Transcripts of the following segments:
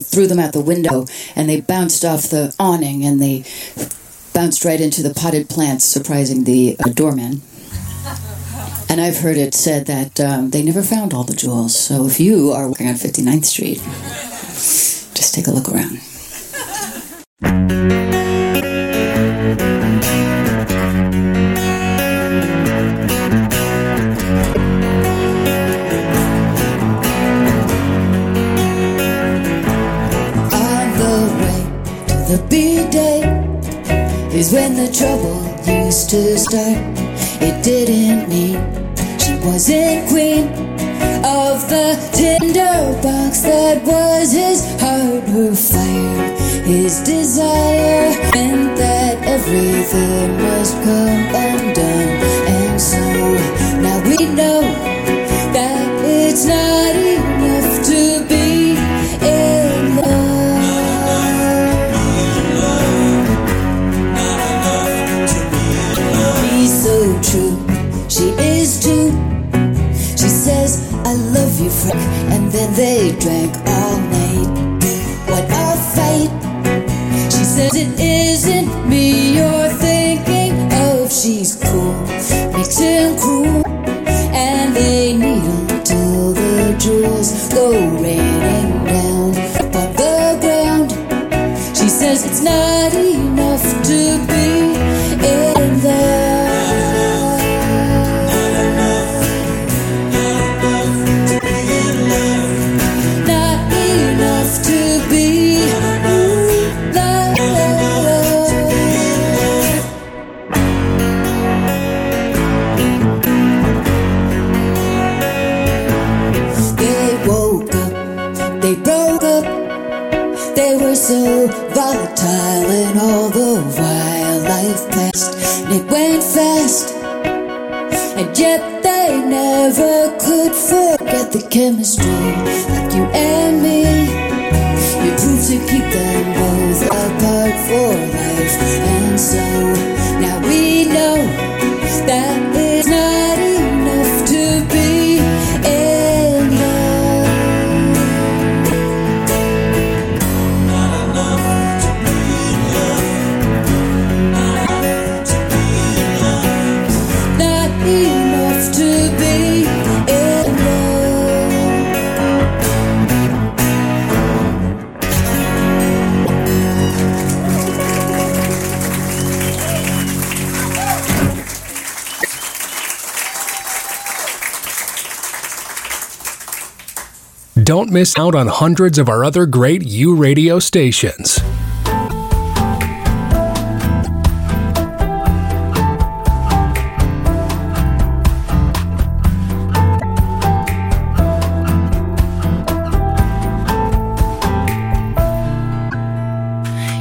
threw them out the window and they bounced off the awning and they bounced right into the potted plants, surprising the uh, doorman. And I've heard it said that um, they never found all the jewels. So if you are working on 59th Street, just take a look around. wasn't queen of the tinderbox that was his heart. Who fire, his desire, meant that everything must come. back don't miss out on hundreds of our other great U radio stations.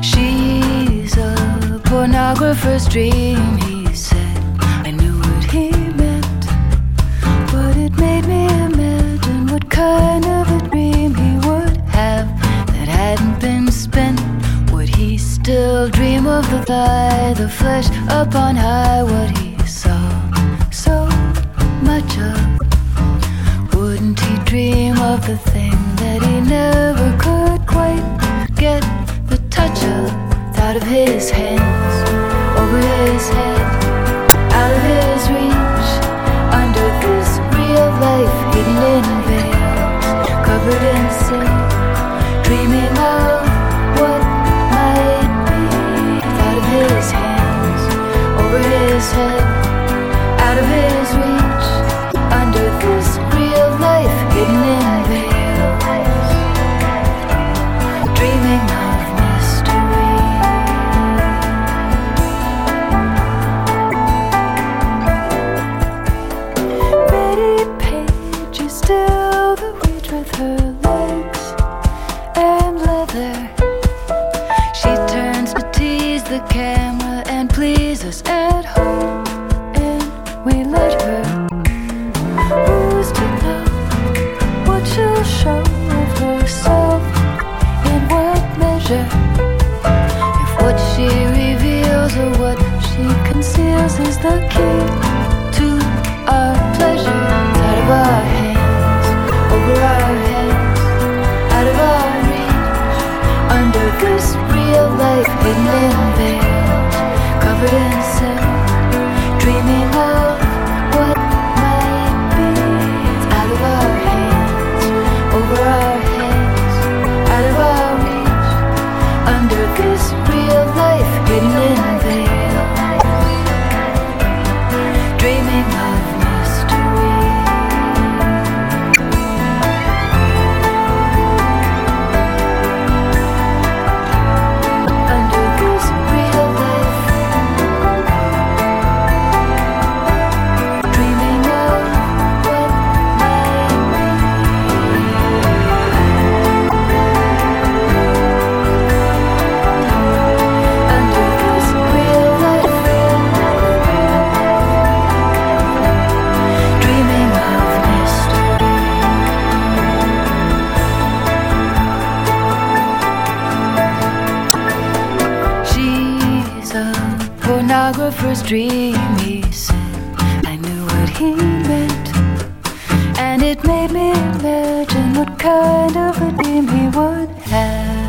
She's a pornographer's dream. dream, he said. I knew what he meant. And it made me imagine what kind of a dream he would have.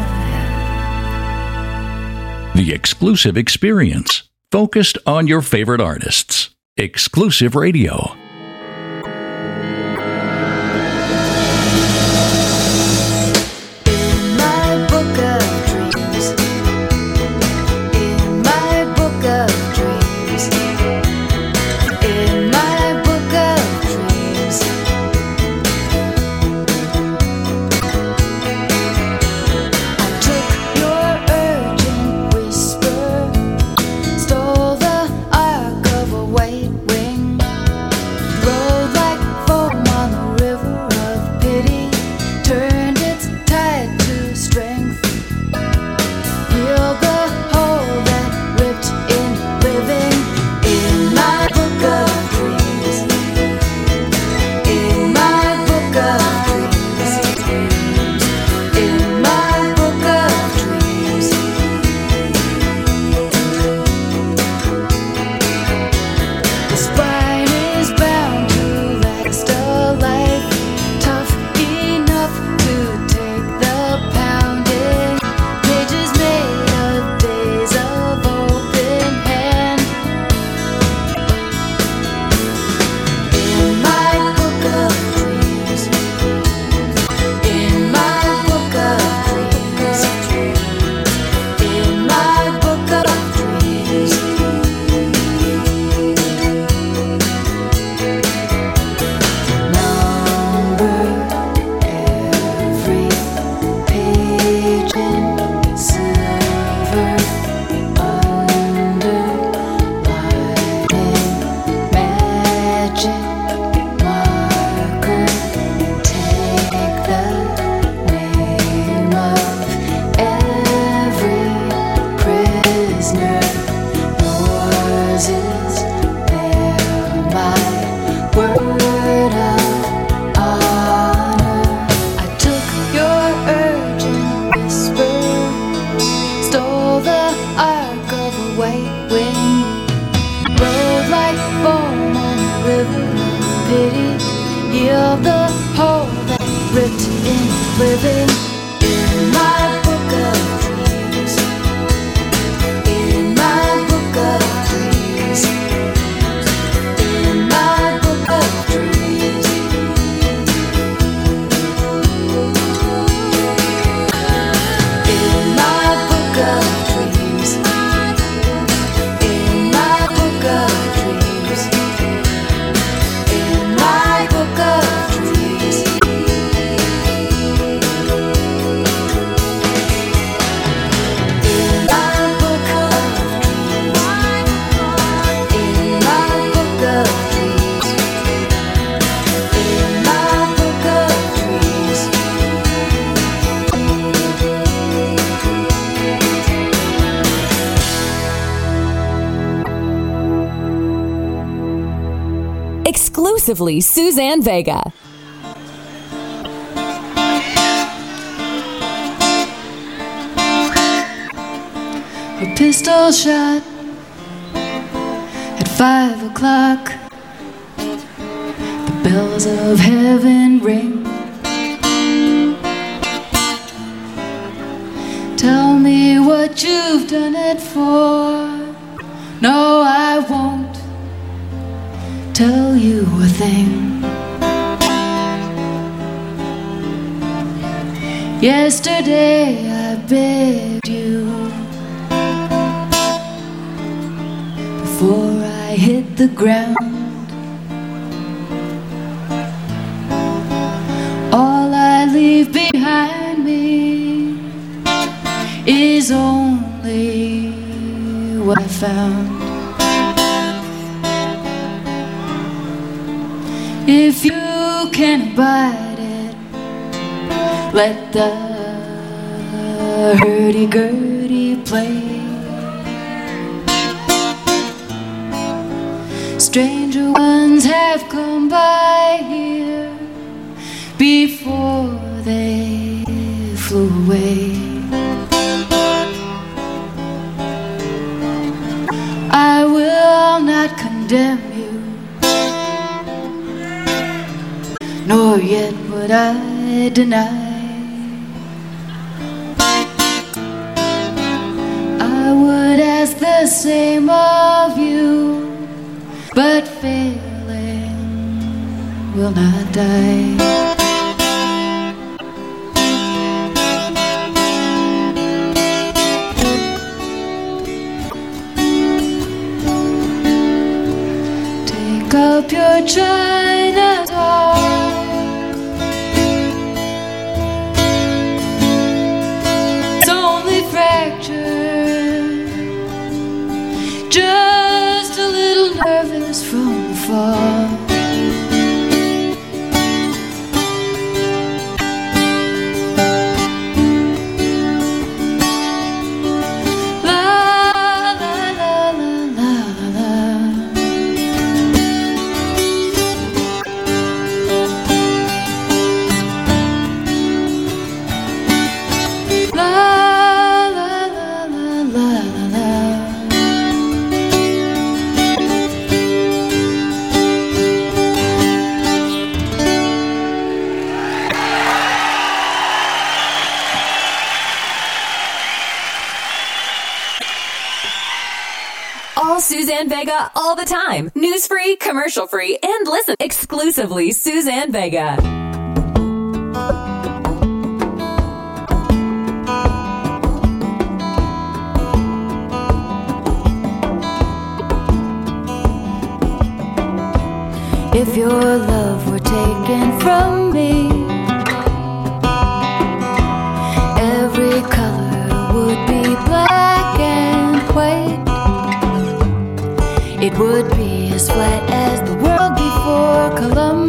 The exclusive experience, focused on your favorite artists. Exclusive radio. Suzanne Vega. A pistol shot at five o'clock. The bells of heaven ring Yesterday I begged you before I hit the ground. Let the hurdy-gurdy try commercial free, and listen exclusively Suzanne Vega. If your love were taken from me, every color would be black and white. It would be as flat as the world before Columbus.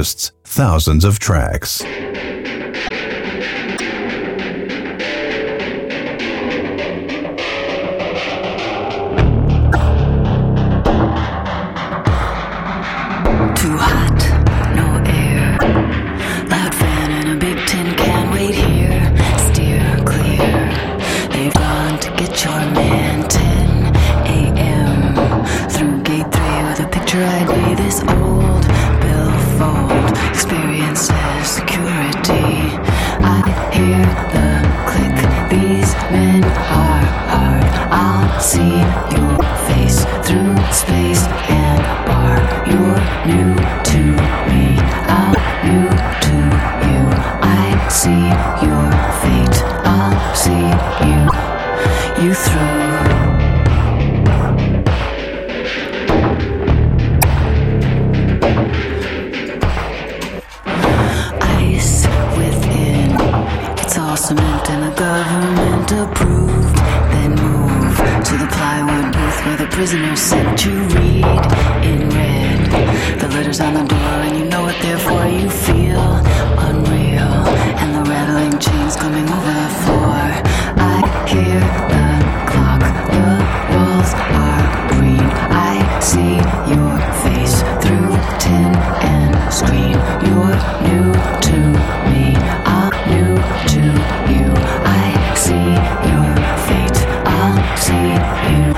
artists thousands of tracks. Plywood booth where the prisoner sent to read in red. The letter's on the door and you know what they're for. You feel unreal and the rattling chains coming over the floor. I hear the clock, the walls are green. I see your face through tin and screen. You're new to me, I'm new to you. I see your fate, I'll see you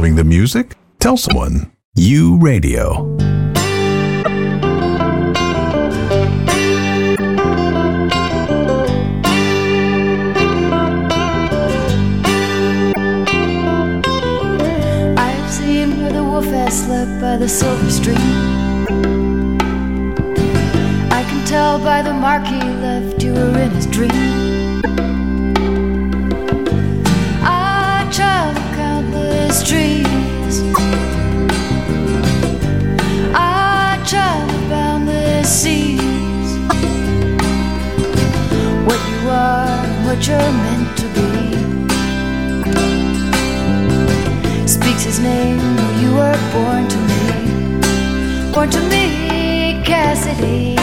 Loving the music? Tell someone. You Radio. I've seen where the wolf has slept by the silver stream. I can tell by the mark he left you were in his dream. What you're meant to be. speaks his name. You were born to me, born to me, Cassidy.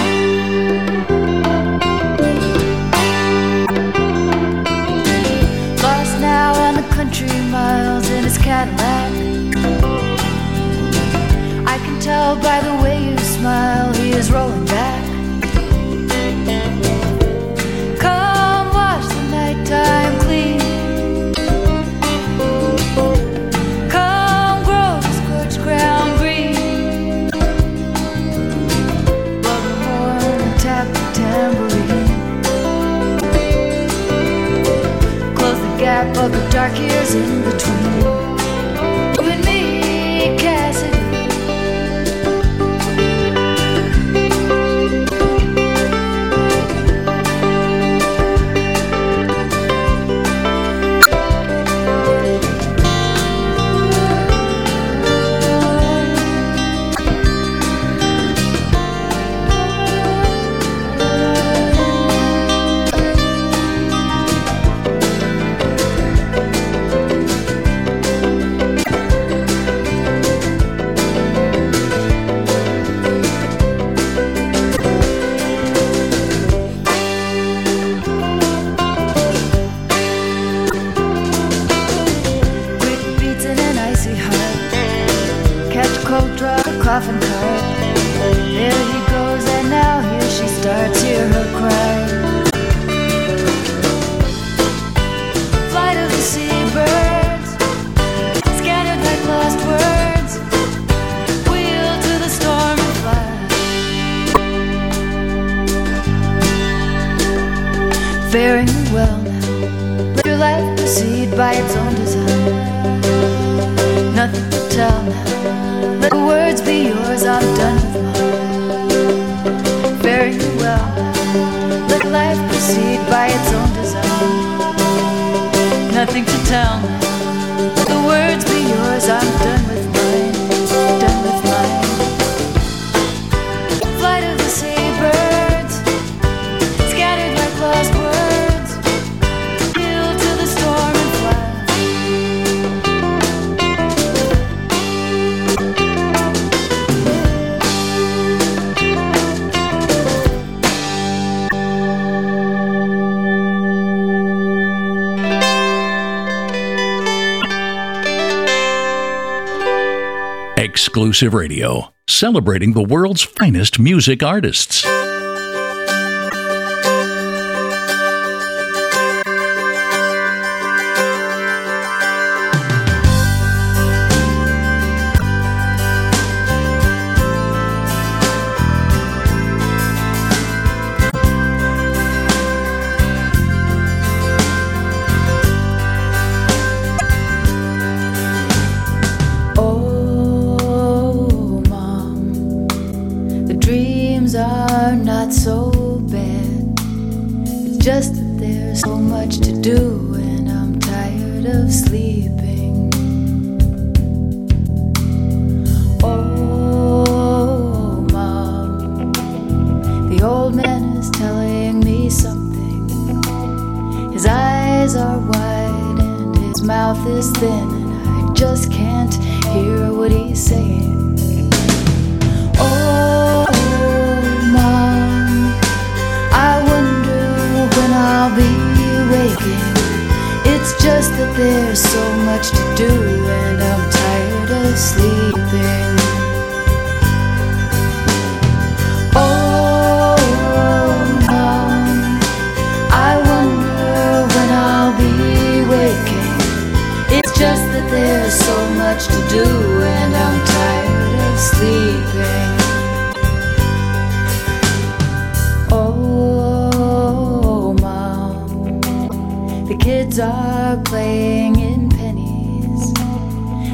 Lost now on the country miles in his Cadillac. I can tell by the way you smile, dark years in between. Exclusive Radio, celebrating the world's finest music artists. There's so much to do, and I'm tired of sleeping. are playing in pennies.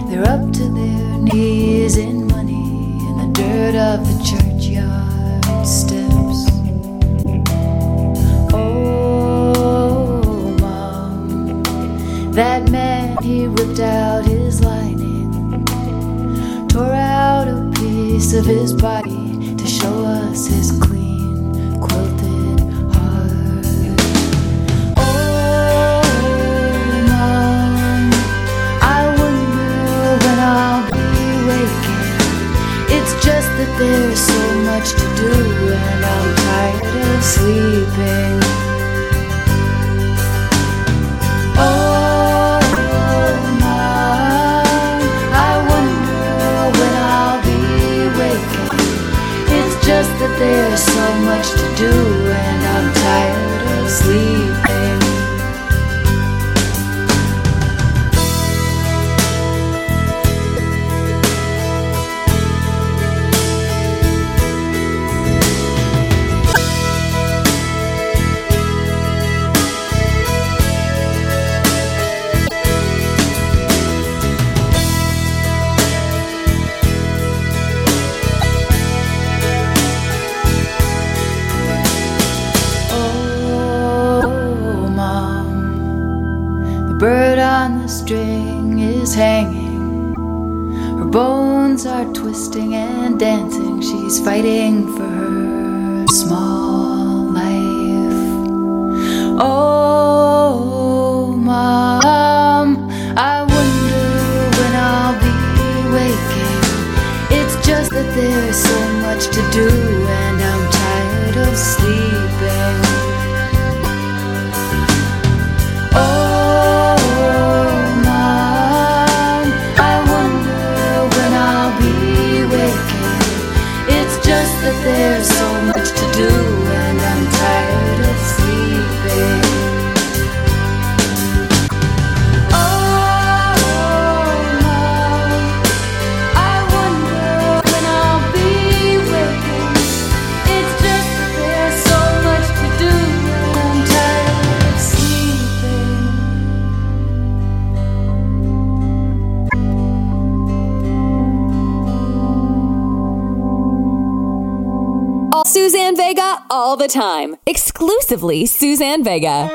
They're up to their knees in money in the dirt of the churchyard steps. Oh, mom, that man, he whipped out his lining, tore out a piece of his body. There's so much to do, and I'm tired of sleeping. Oh, Mom, I wonder when I'll be waking. It's just that there's so much to do. fighting the time. Exclusively Suzanne Vega.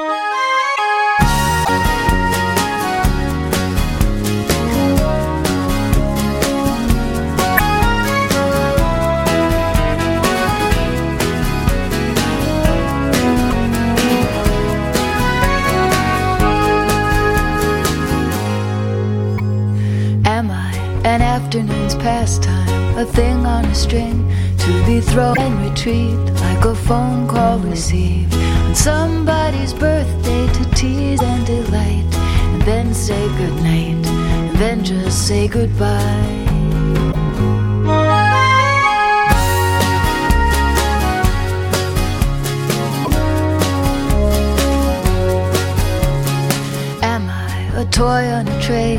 Am I an afternoon's pastime? A thing on a string? be thrown and retreat like a phone call received on somebody's birthday to tease and delight, and then say goodnight, and then just say goodbye. Am I a toy on a tray,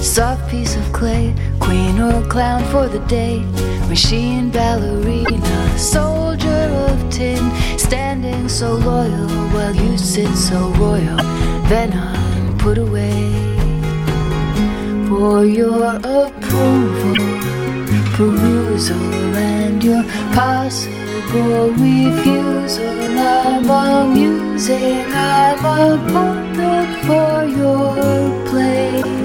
soft piece of clay, queen or clown for the day? machine ballerina, soldier of tin, standing so loyal while you sit so royal. Then I'm put away for your approval, perusal, and your possible refusal. I'm amusing, I'm a puppet for your play.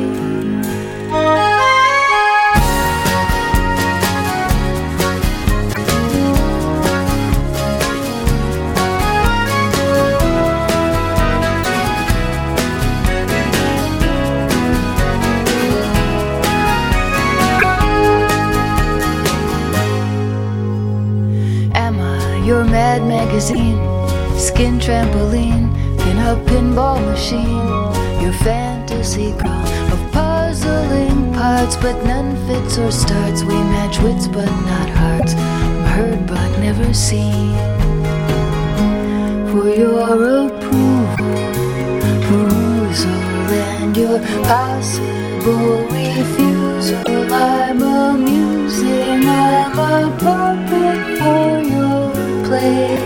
magazine, skin trampoline, in a pinball machine. Your fantasy girl of puzzling parts, but none fits or starts. We match wits but not hearts. I'm heard but never seen. For your approval, perusal, and your possible refusal, I'm amusing. I'm a puppet for your play.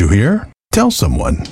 you hear? Tell someone.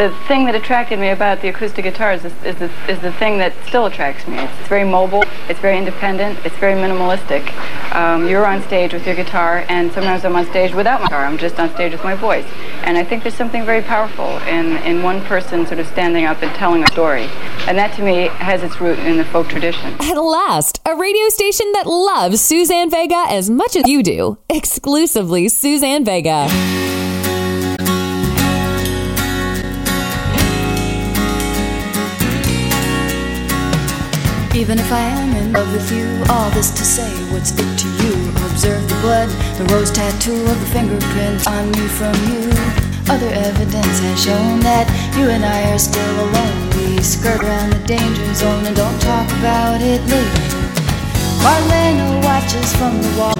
The thing that attracted me about the acoustic guitars is, is, the, is the thing that still attracts me. It's, very mobile, it's very independent, it's very minimalistic. Um, you're on stage with your guitar, and sometimes I'm on stage without my guitar. I'm just on stage with my voice. And I think there's something very powerful in, in one person sort of standing up and telling a story. And that to me has its root in the folk tradition. At last, a radio station that loves Suzanne Vega as much as you do. Exclusively Suzanne Vega. Even if I am in love with you, all this to say, what's it to you? Observe the blood, the rose tattoo of the fingerprints on me from you. Other evidence has shown that you and I are still alone. We skirt around the danger zone and don't talk about it later. Marlene watches from the wall.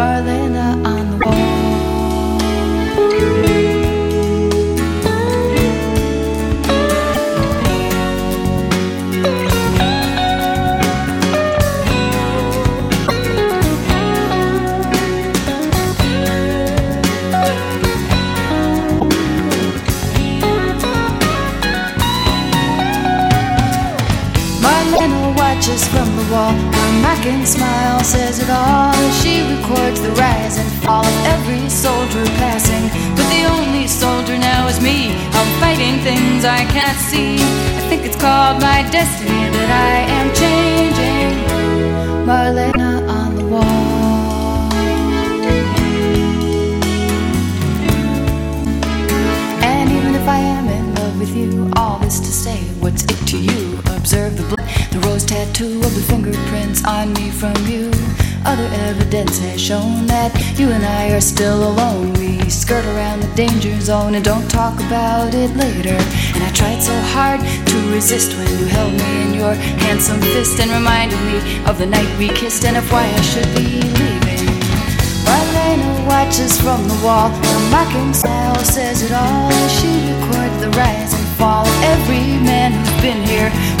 Marlene on the wall. Watches from the wall. Her mocking smile says it all as she records the rise and fall of every soldier passing. But the only soldier now is me. I'm fighting things I can't see. I think it's called my destiny that I am changing. Marlene on the wall. And even if I am in love with you, all this to say, what's it to you? Observe the blood, the rose tattoo of the fingerprints on me from you. Other evidence has shown that you and I are still alone. We skirt around the danger zone and don't talk about it later. And I tried so hard to resist when you held me in your handsome fist and reminded me of the night we kissed and of why I should be leaving. Marlene watches from the wall. Her mocking smile says it all as she records the rise and fall of every man who's been here.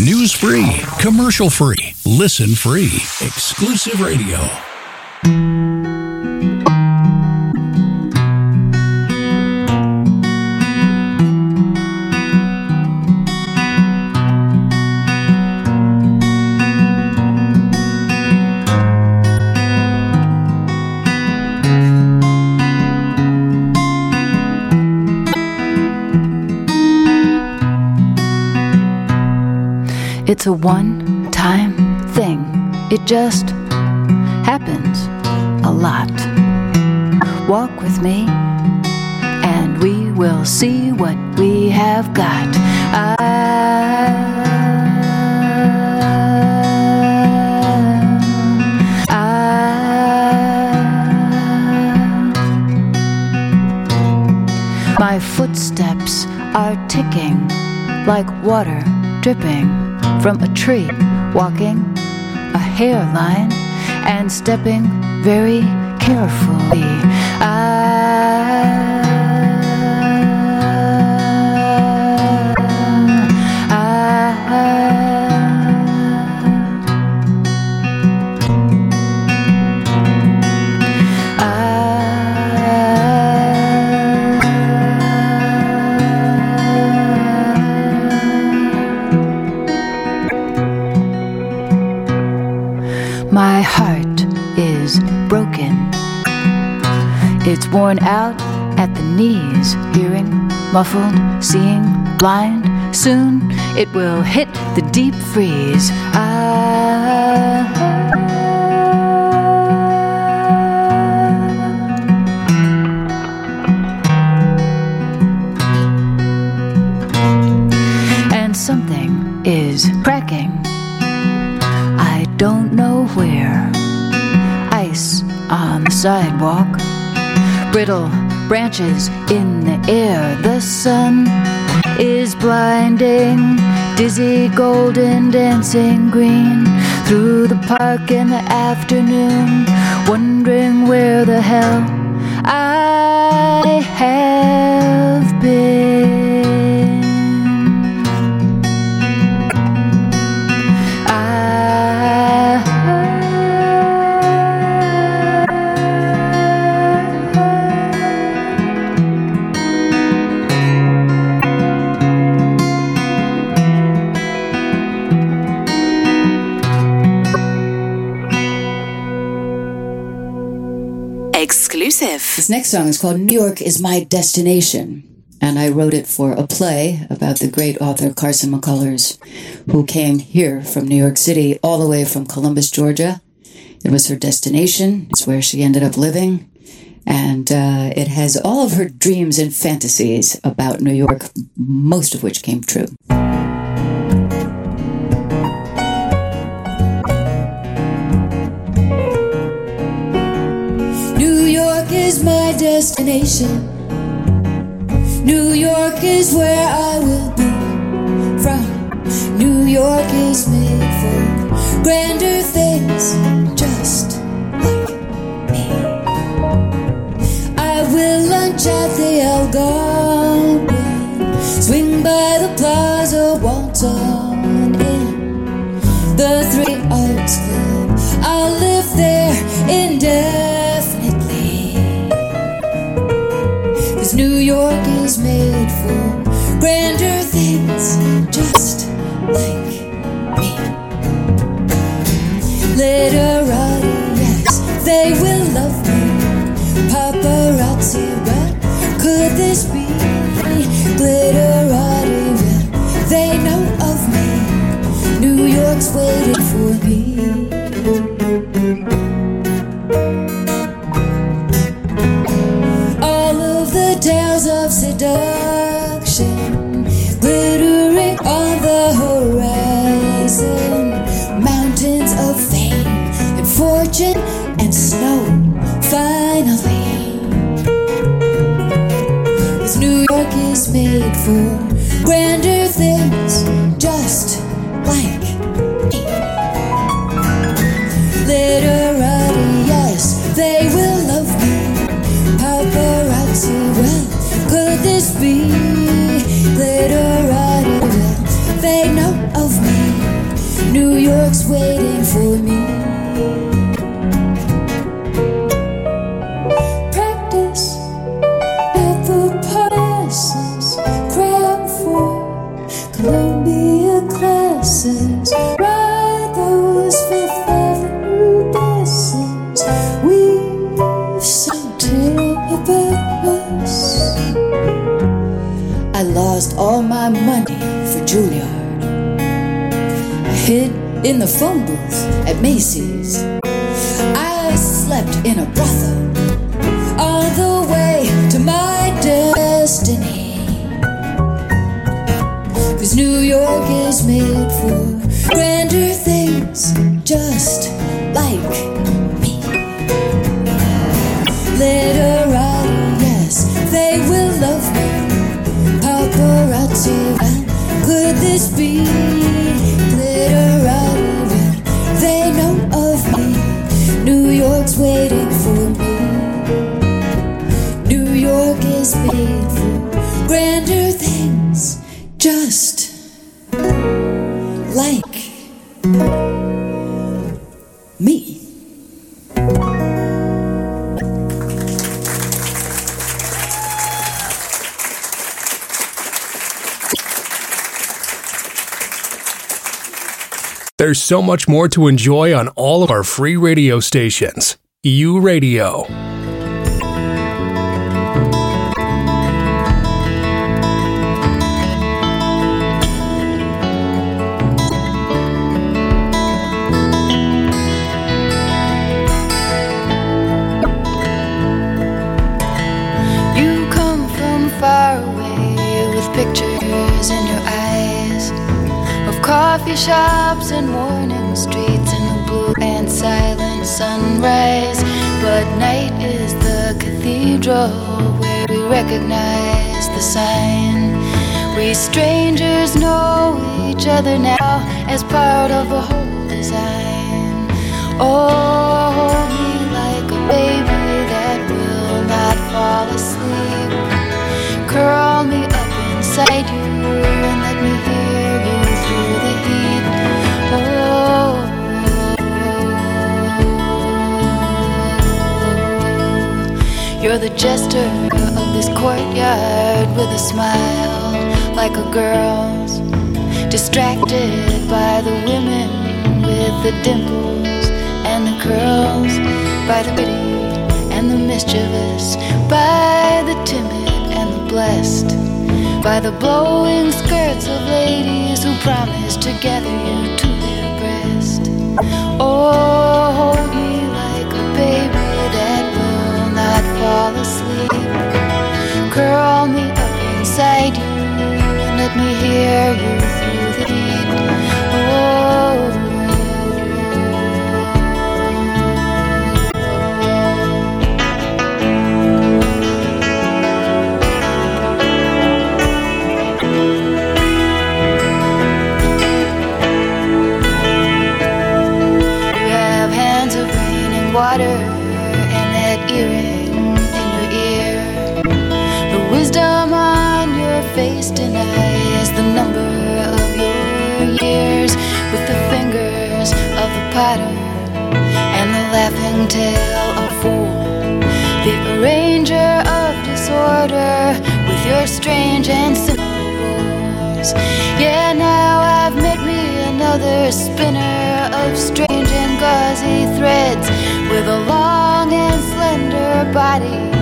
News free, commercial free, listen free, exclusive radio. It's a one time thing. It just happens a lot. Walk with me, and we will see what we have got. I, my footsteps are ticking like water dripping from a tree, walking a hairline and stepping very carefully. My worn out at the knees, hearing, muffled, seeing, blind. Soon it will hit the deep freeze. Ah. And something is cracking. I don't know where. Ice on the sidewalk, brittle branches in the air. The sun is blinding, dizzy golden dancing green through the park in the afternoon, wondering where the hell I have been. This next song is called New York is My Destination. And I wrote it for a play about the great author Carson McCullers, who came here from New York City all the way from Columbus, Georgia. It was her destination. It's where she ended up living. And uh, it has all of her dreams and fantasies about New York, most of which came true. My destination. New York is where I will be from. New York is made for grander things, Literati, yes, they will love me. Paparazzi, what could this be? Glitterati, well, they know of me. New York's waiting for me. All of the tales of seduction made for grander things, just lost all my money for Juilliard. I hid in the phone booth at Macy's. I slept in a brothel on the way to my destiny. Cause New York is made for grander things, just so much more to enjoy on all of our free radio stations. U Radio. But night is the cathedral where we recognize the sign. We strangers know each other now as part of a whole design. Oh, hold me like a baby that will not fall asleep. Curl me up inside you you're the jester of this courtyard with a smile like a girl's. Distracted by the women with the dimples and the curls, by the pretty and the mischievous, by the timid and the blessed, by the blowing skirts of ladies who promise to gather you to their breast. Oh, hold me like a baby fall asleep. Curl me up inside you and let me hear you through the heat. Oh. You have hands of rain and water denies the number of your years with the fingers of the potter and the laughing tail of fool. The arranger of disorder with your strange and simple rules. Yeah, now I've met me another spinner of strange and gauzy threads with a long and slender body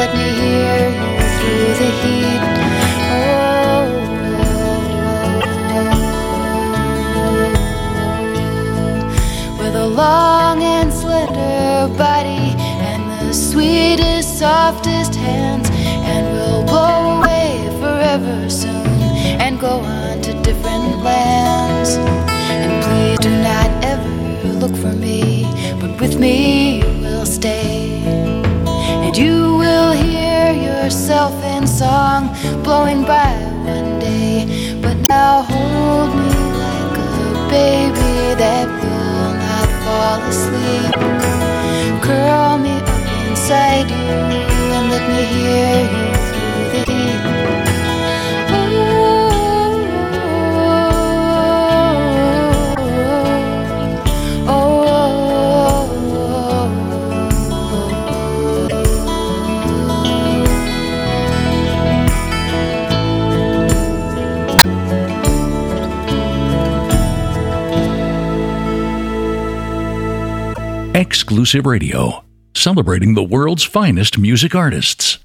let me hear you through the heat. Oh, with a long and slender body and the sweetest, softest hands, and we'll blow away forever soon and go on to different lands. And please do not ever look for me, but with me song blowing by one day. But now hold me like a baby that will not fall asleep. Curl me up inside you and let me hear you Exclusive Radio, celebrating the world's finest music artists.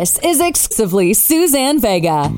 This is exclusively Suzanne Vega.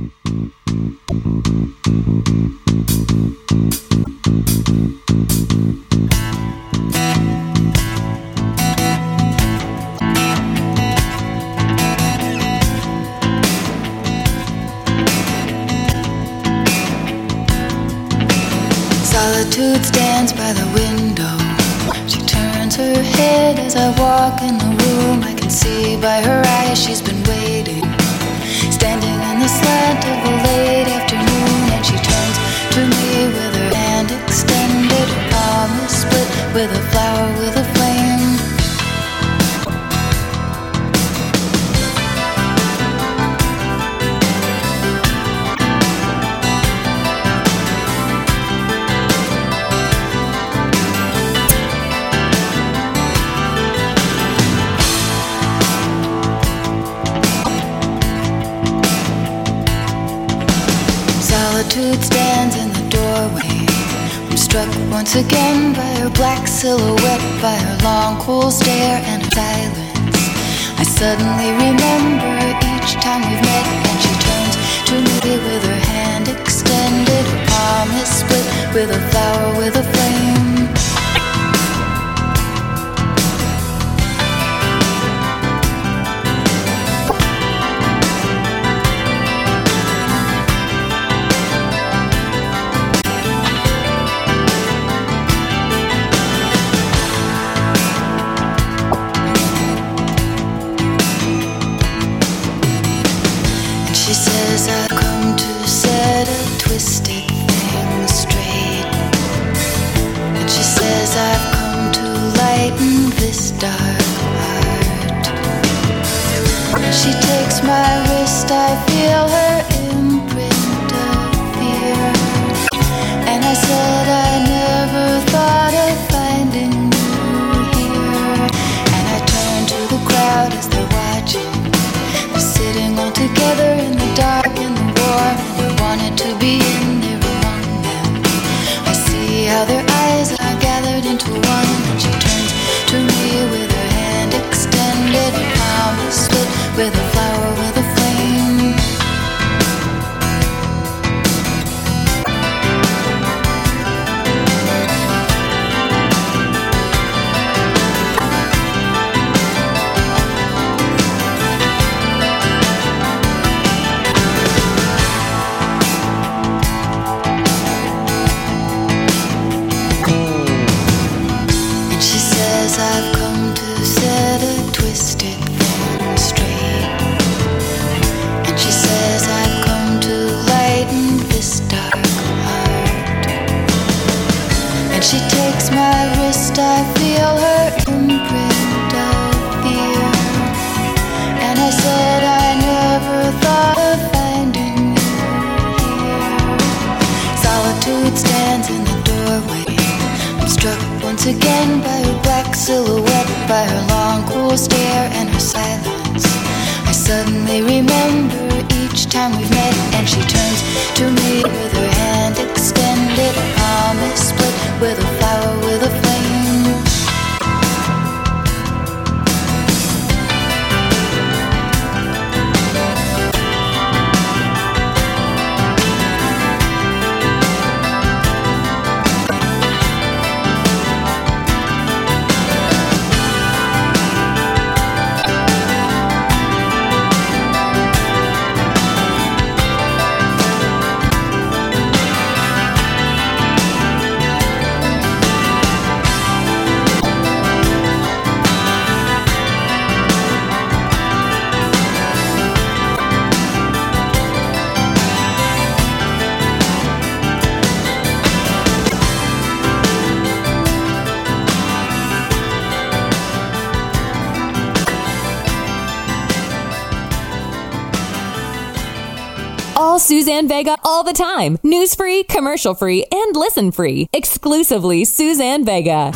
Suzanne Vega all the time. News free, commercial free, and listen free. Exclusively Suzanne Vega.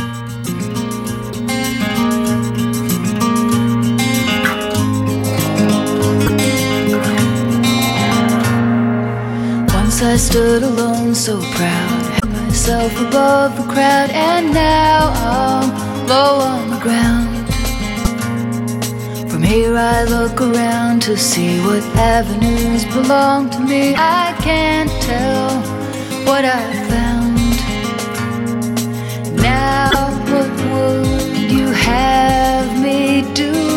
Once I stood alone, so proud, had myself above the crowd, and now I'm low on the ground. From here I look around to see what avenues belong to me. I can't tell what I found. Now, what would you have me do?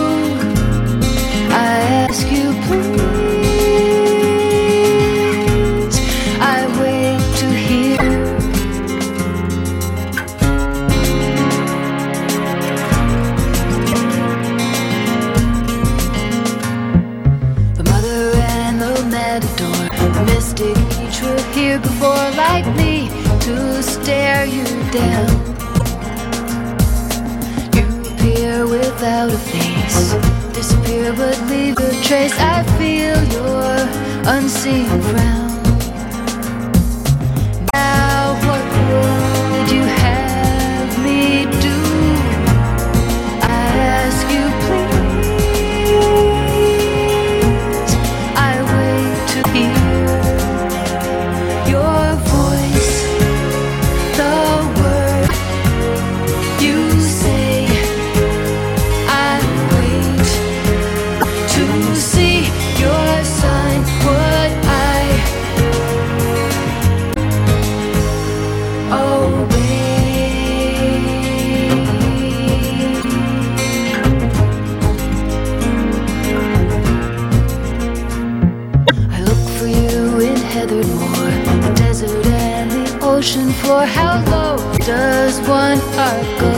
Here before, likely to stare you down. You appear without a face, disappear but leave a trace. I feel your unseen frown. how low does one heart go?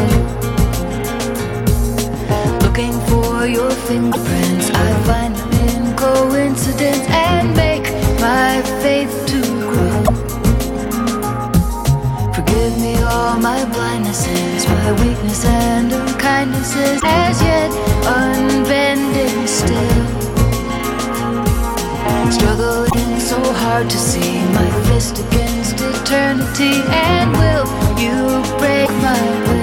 Looking for your fingerprints, I find them in coincidence and make my faith to grow. Forgive me all my blindnesses, my weakness and unkindnesses, as yet unbending still. Struggling so hard to see my fist again eternity, and will you break my will?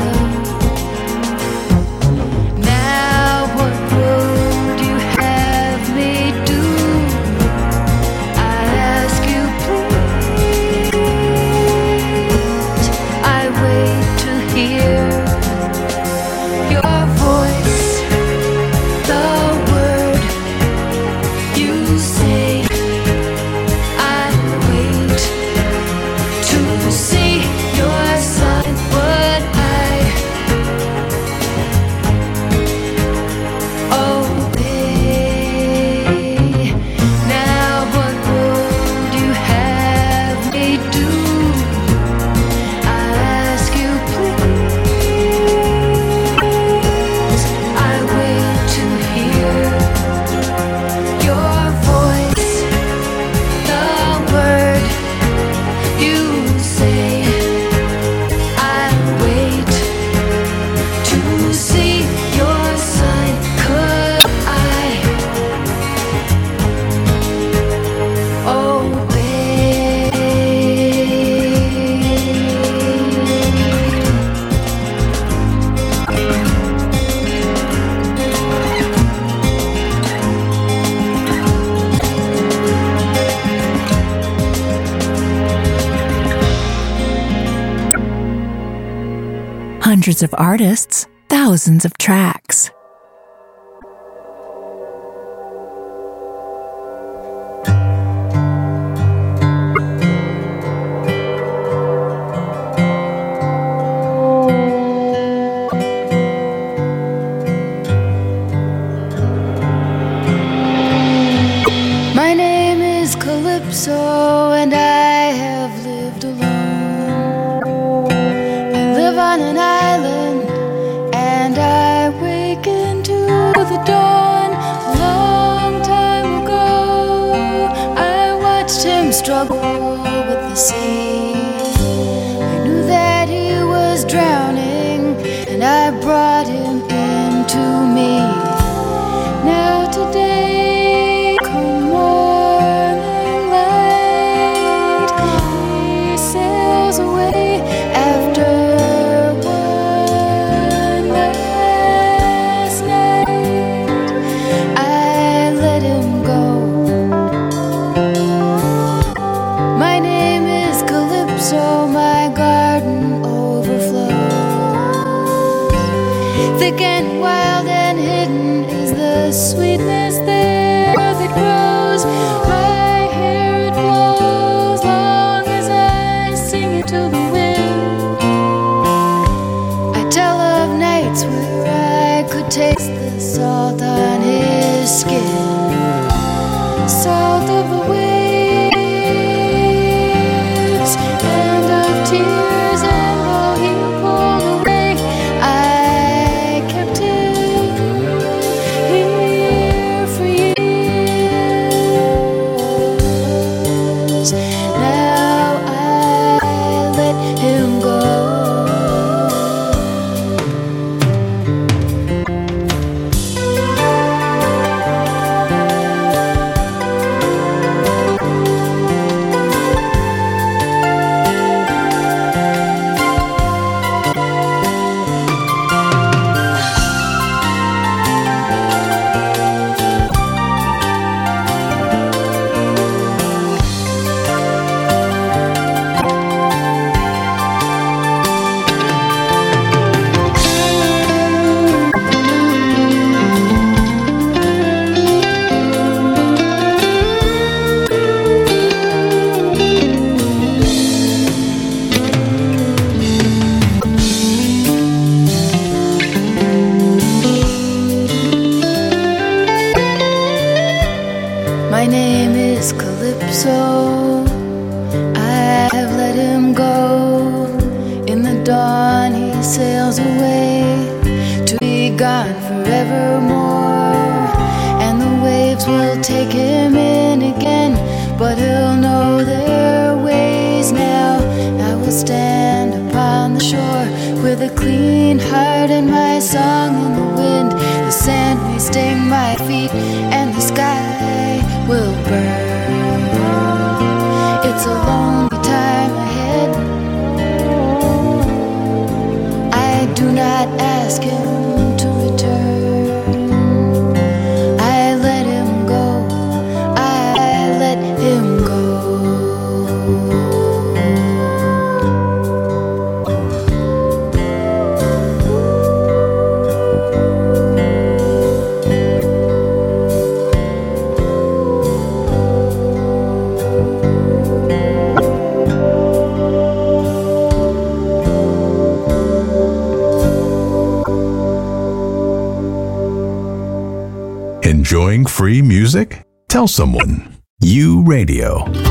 hundreds of artists, thousands of tracks. free music? Tell someone. You Radio.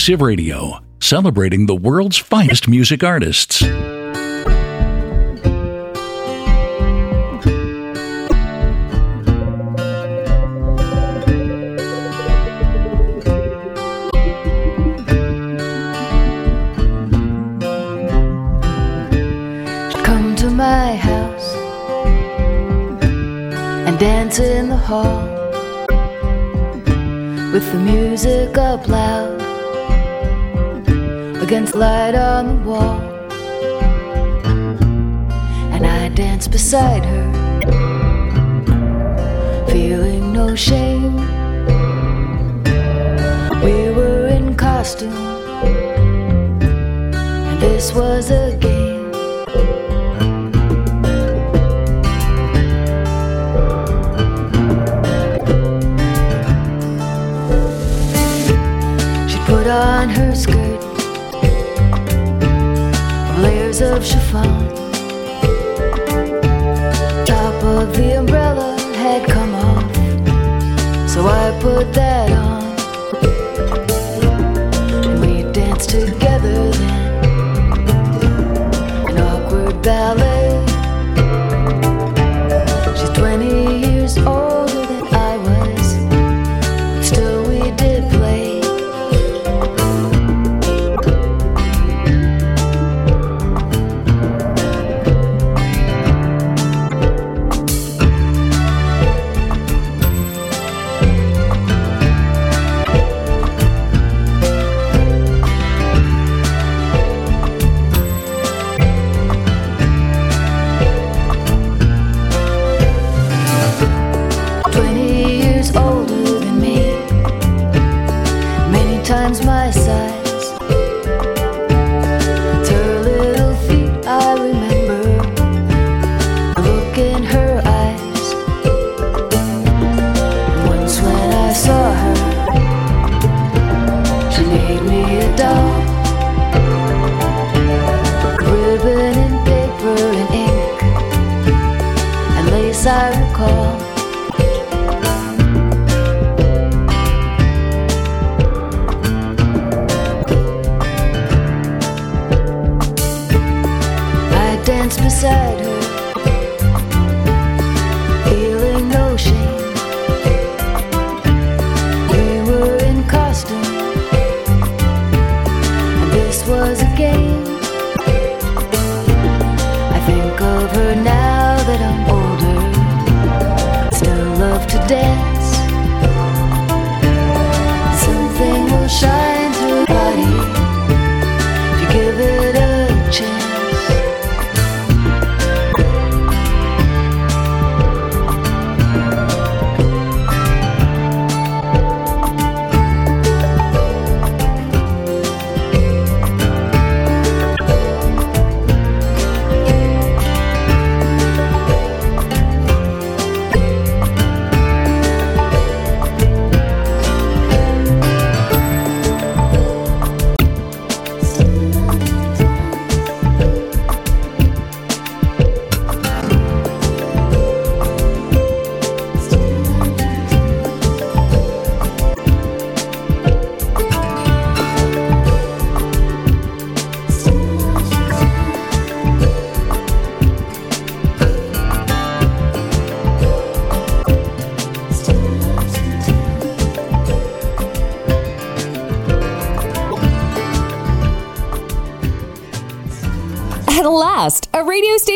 Exclusive Radio, celebrating the world's finest music artists.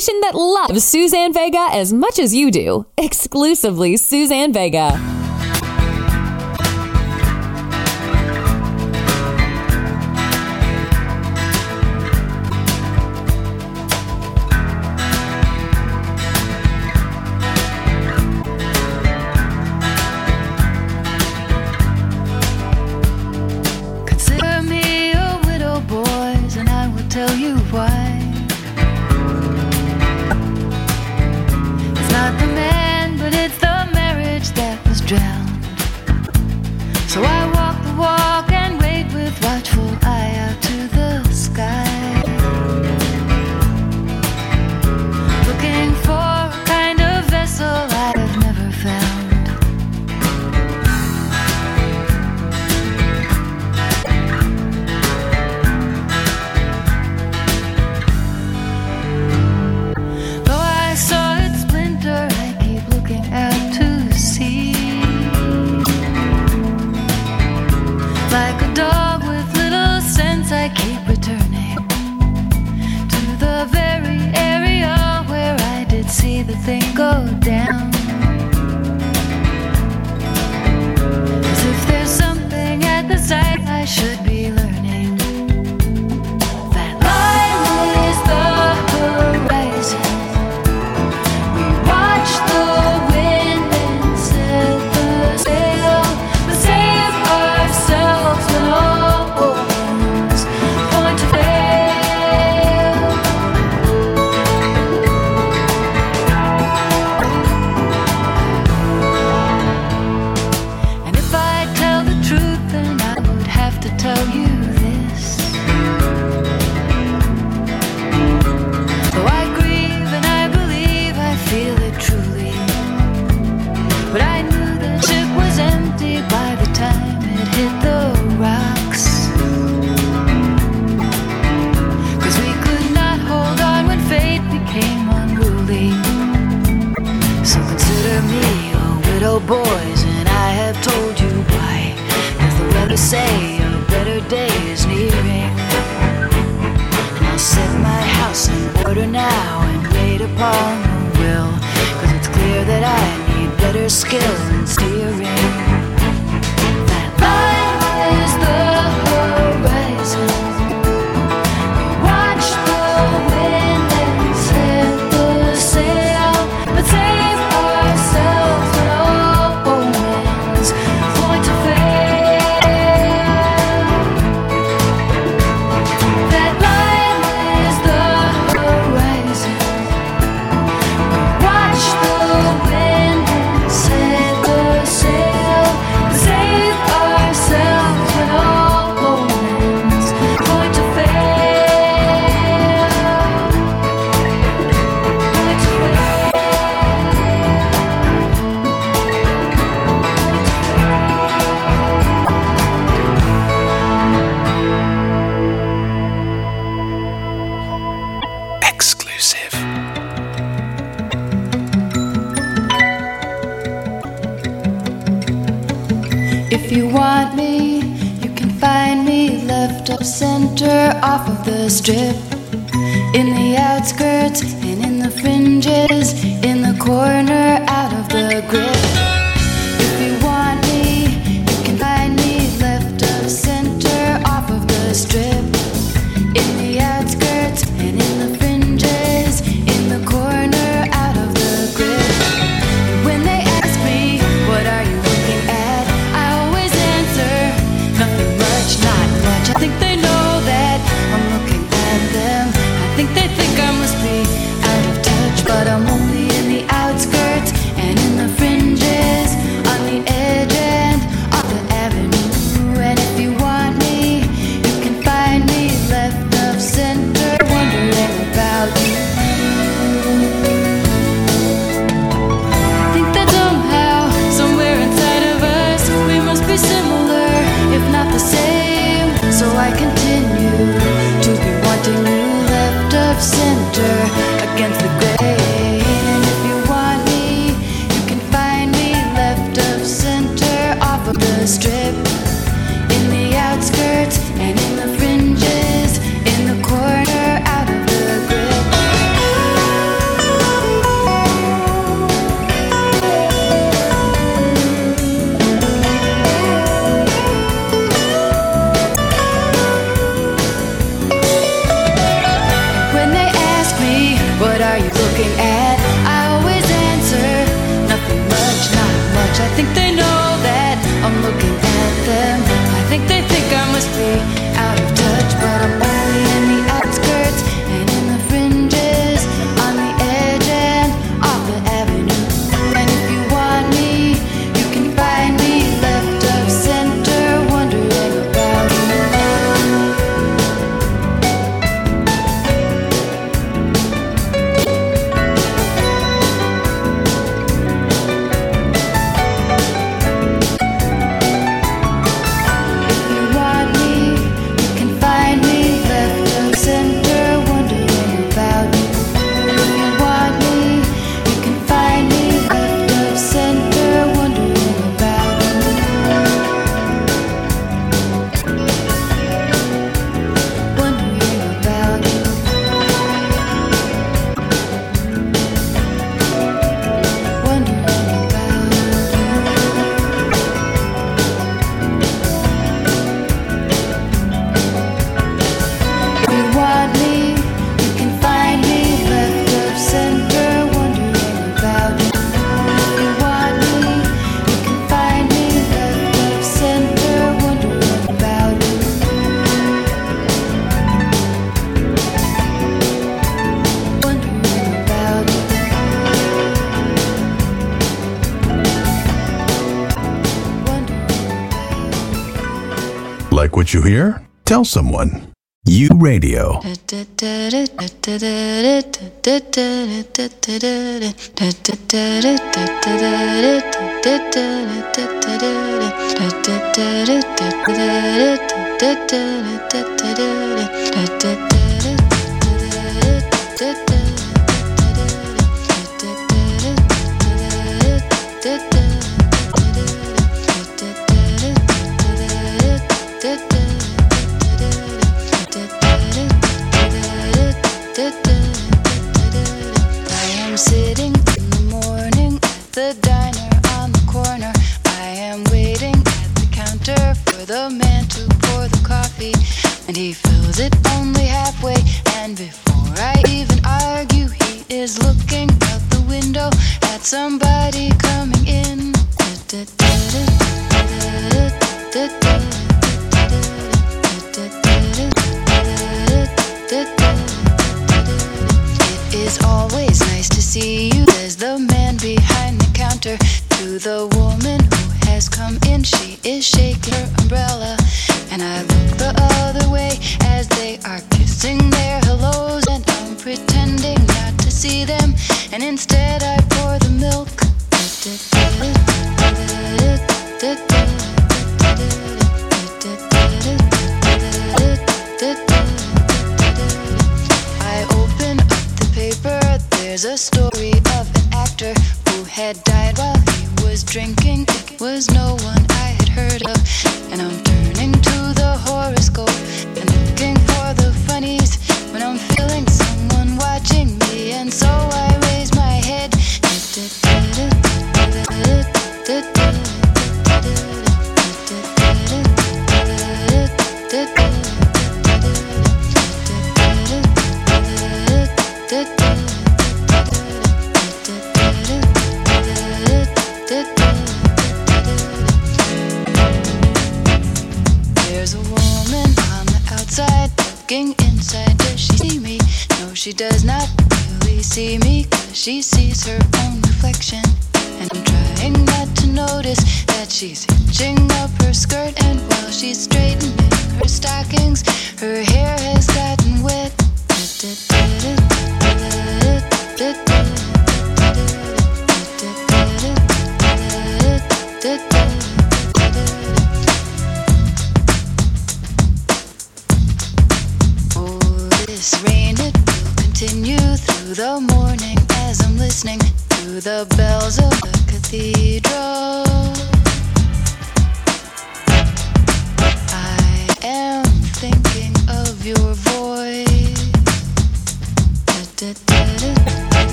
station that loves Suzanne Vega as much as you do. Exclusively Suzanne Vega. Set my house and order now and wait upon the will. Cause it's clear that I need better skill in steering. off of the strip. In the outskirts and in the fringes, in the corner, out of the grip. what you hear? Tell someone. You Radio.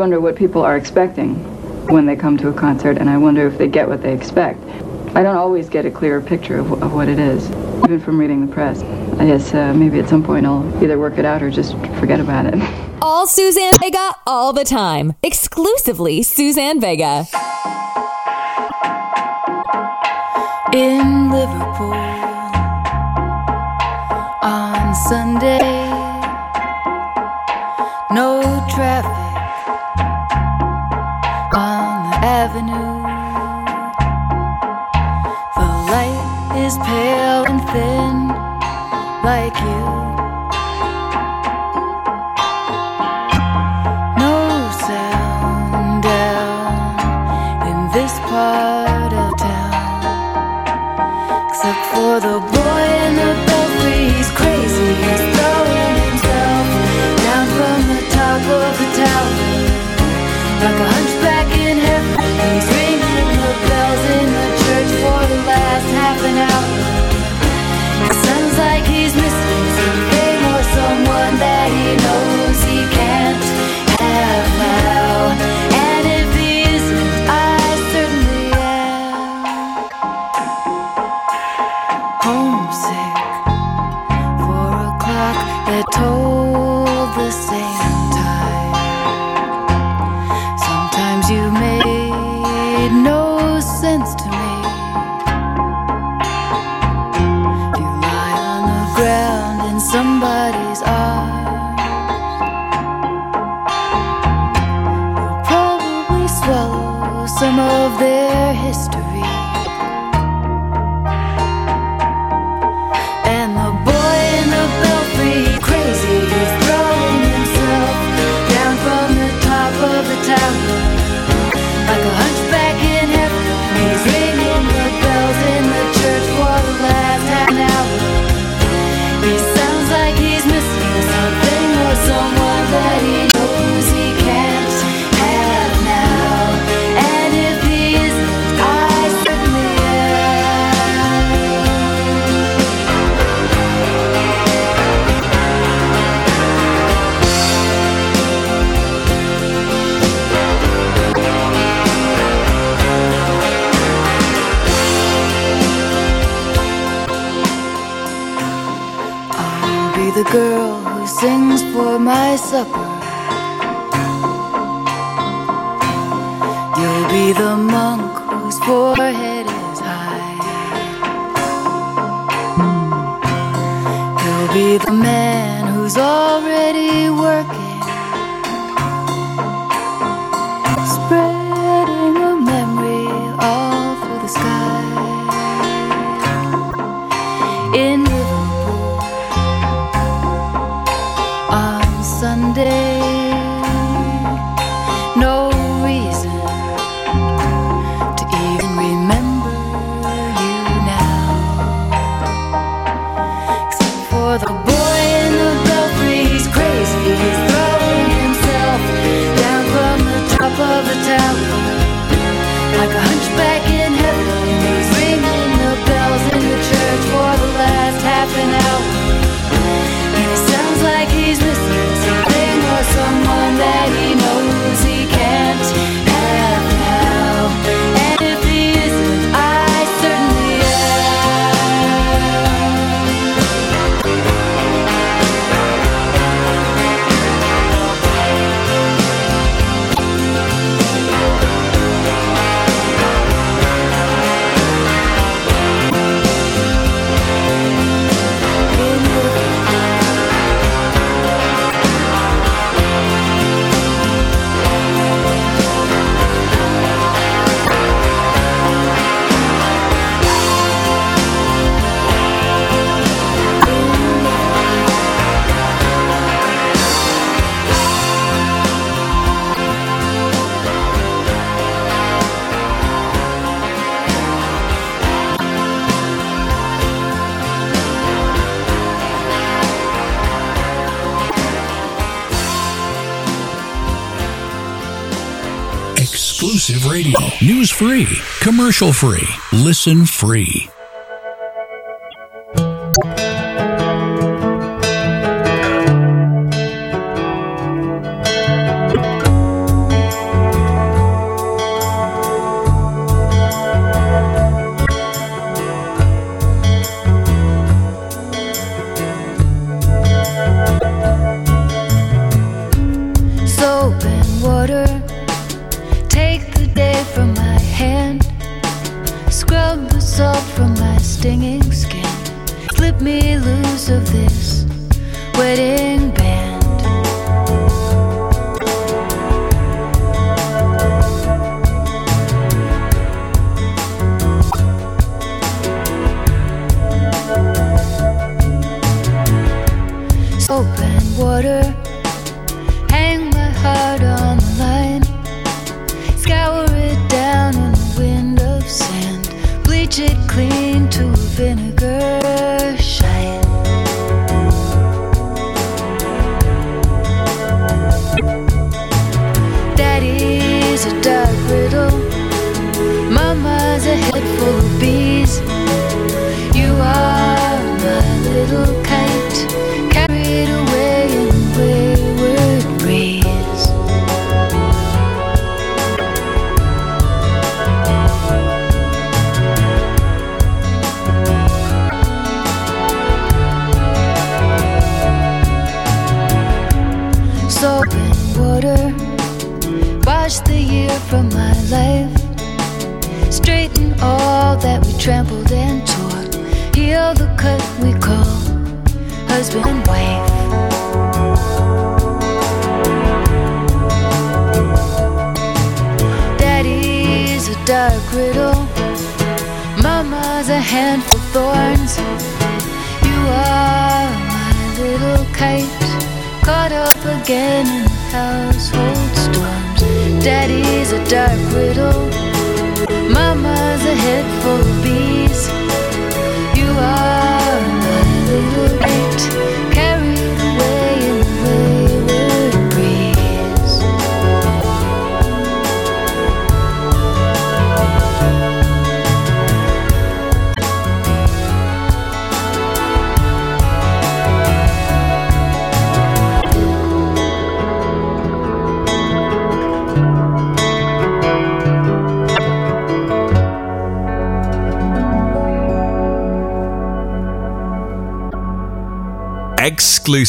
wonder what people are expecting when they come to a concert, and I wonder if they get what they expect. I don't always get a clearer picture of, of what it is, even from reading the press. I guess uh, maybe at some point I'll either work it out or just forget about it. All Suzanne Vega, all the time. Exclusively Suzanne Vega. In Liverpool on Sunday. Commercial free, listen free.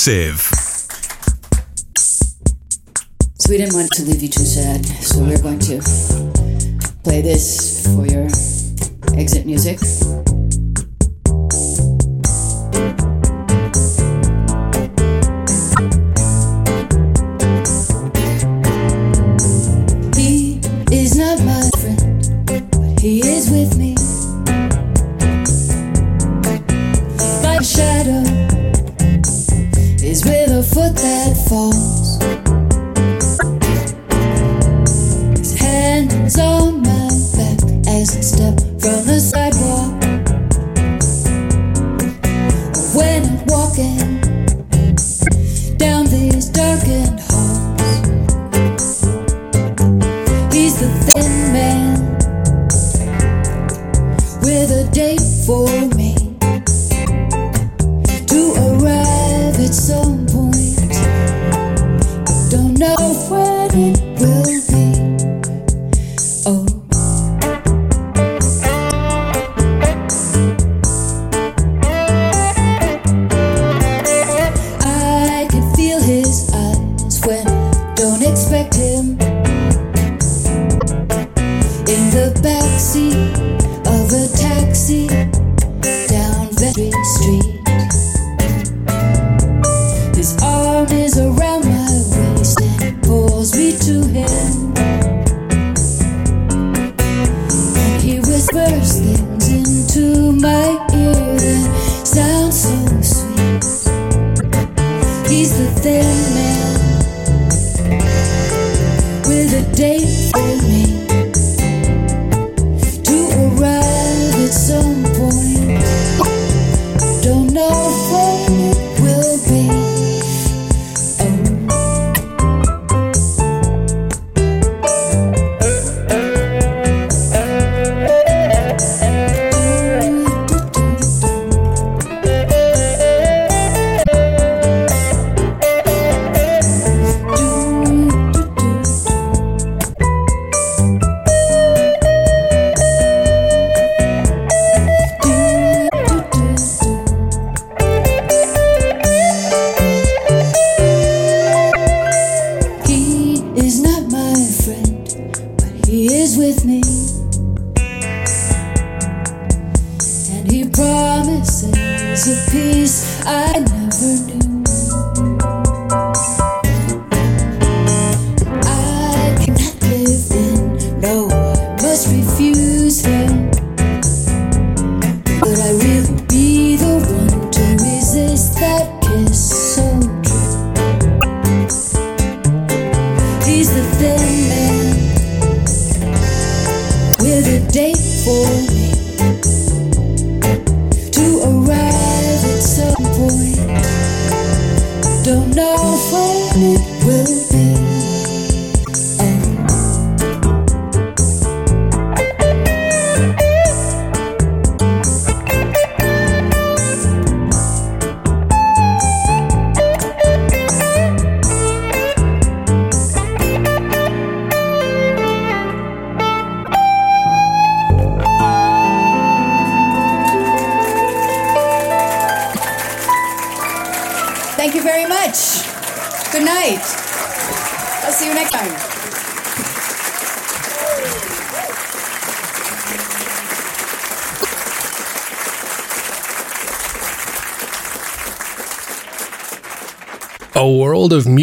exclusive. Don't expect him.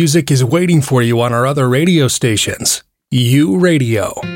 music is waiting for you on our other radio stations. U Radio.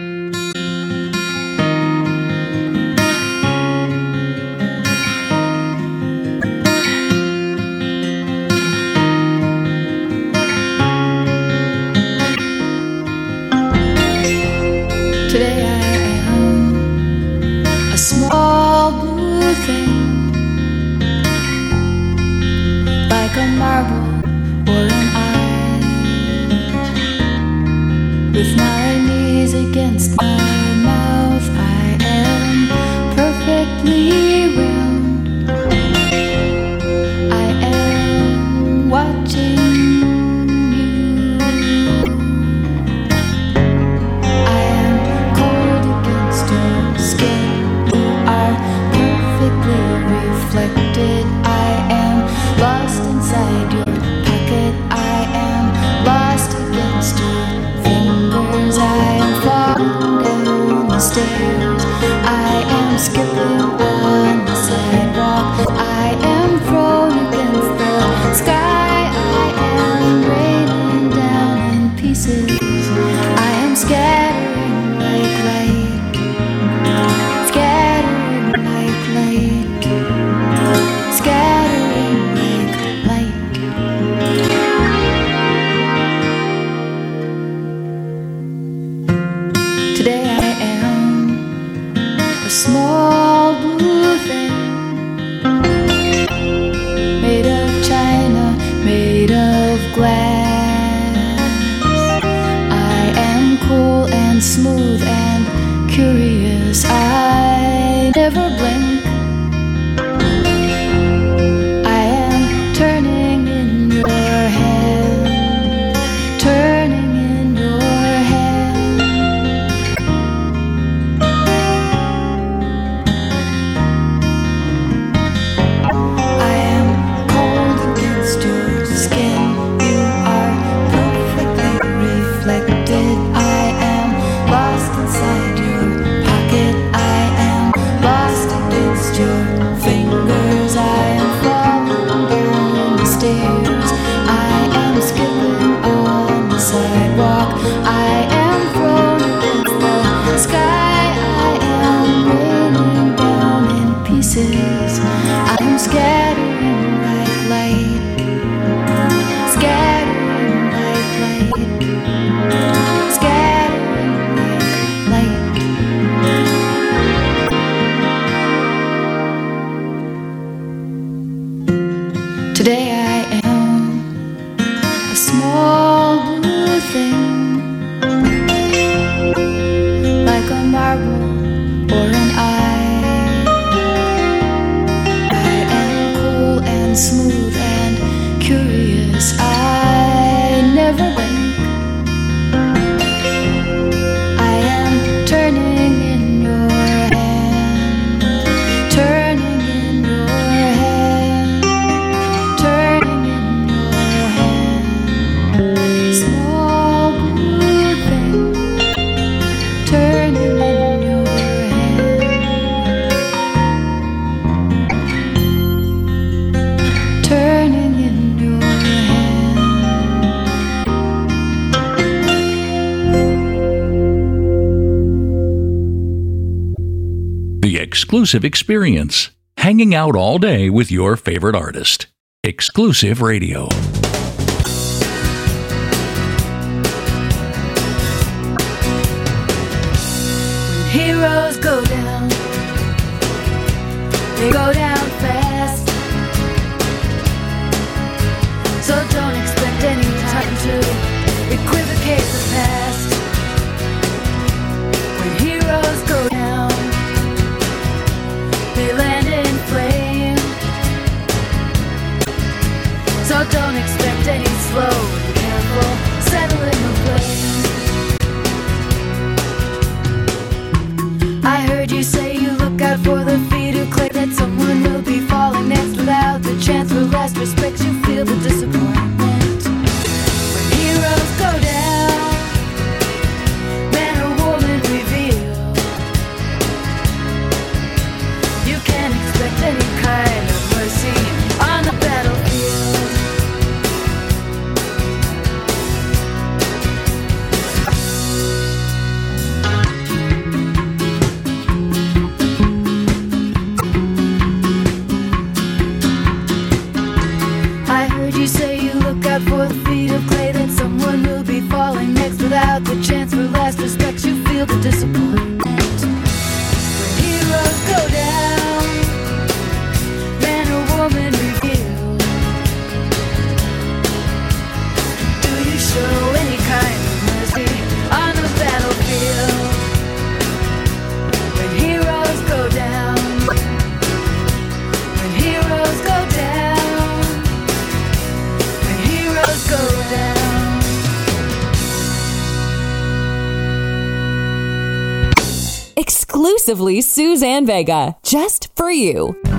a small blue thing like a marble. exclusive experience hanging out all day with your favorite artist. Exclusive Radio. exclusively Suzanne Vega, just for you.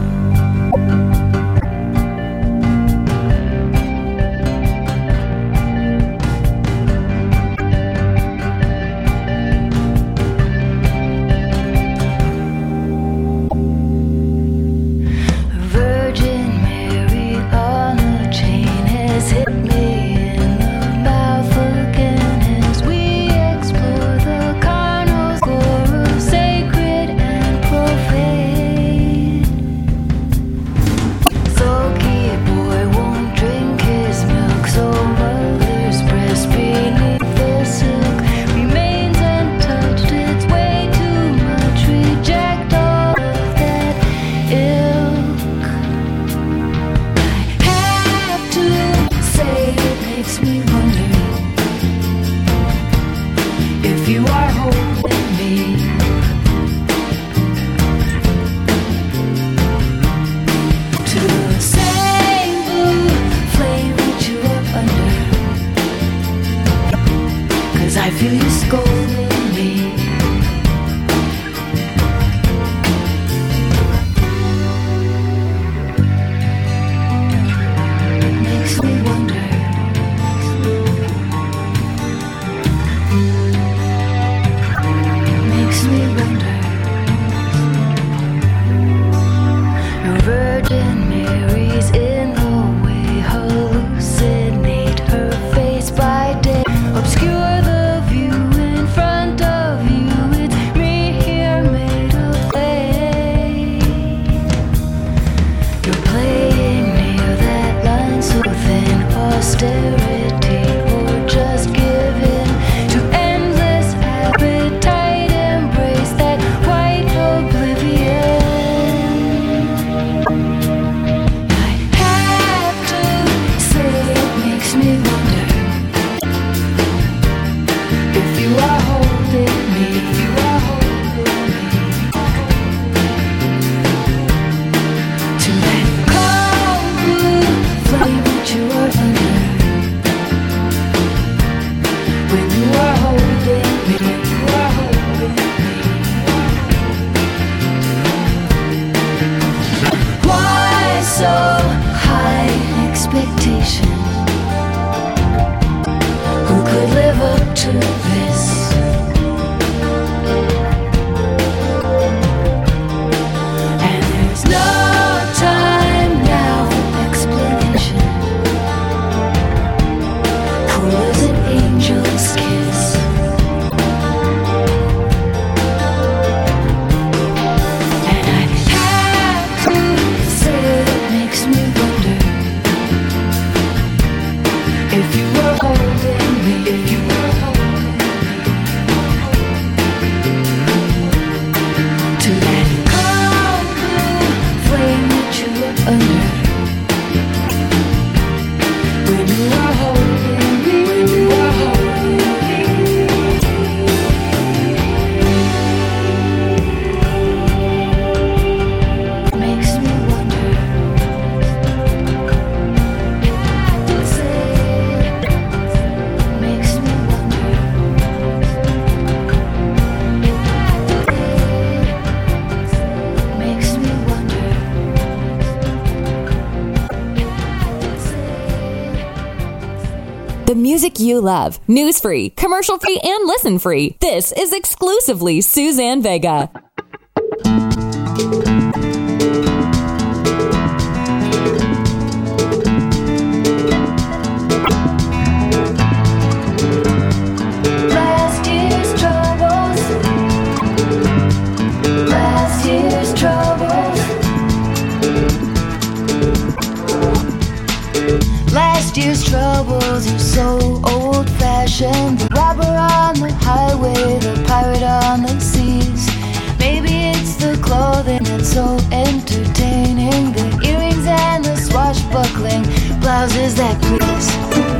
you love. News free, commercial free, and listen free. This is exclusively Suzanne Vega. ocean, the robber on the highway, the pirate on the seas. Maybe it's the clothing that's so entertaining, the earrings and the swashbuckling blouses that crease.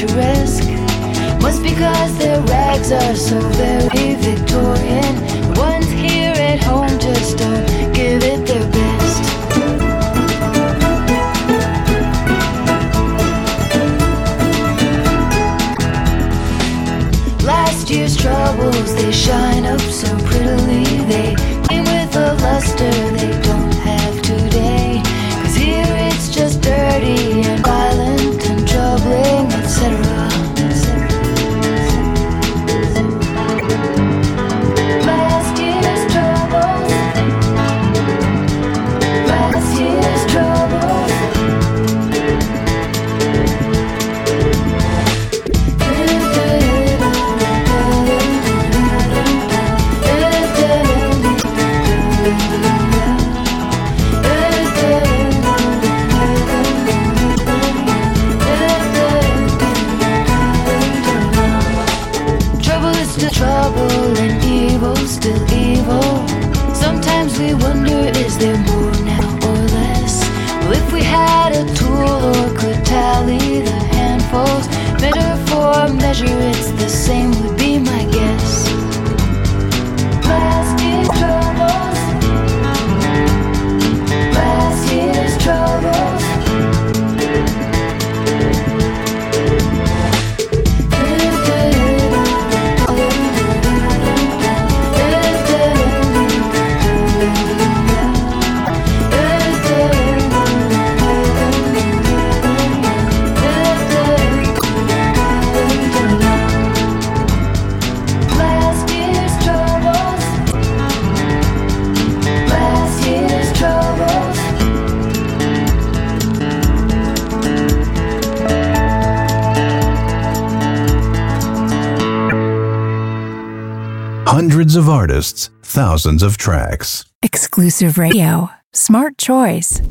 to risk was because their rags are so very Victorian. The ones here at home just don't give it their best. Last year's troubles, they shine up so prettily. They came with a luster. Artists, thousands of tracks. Exclusive radio. Smart choice.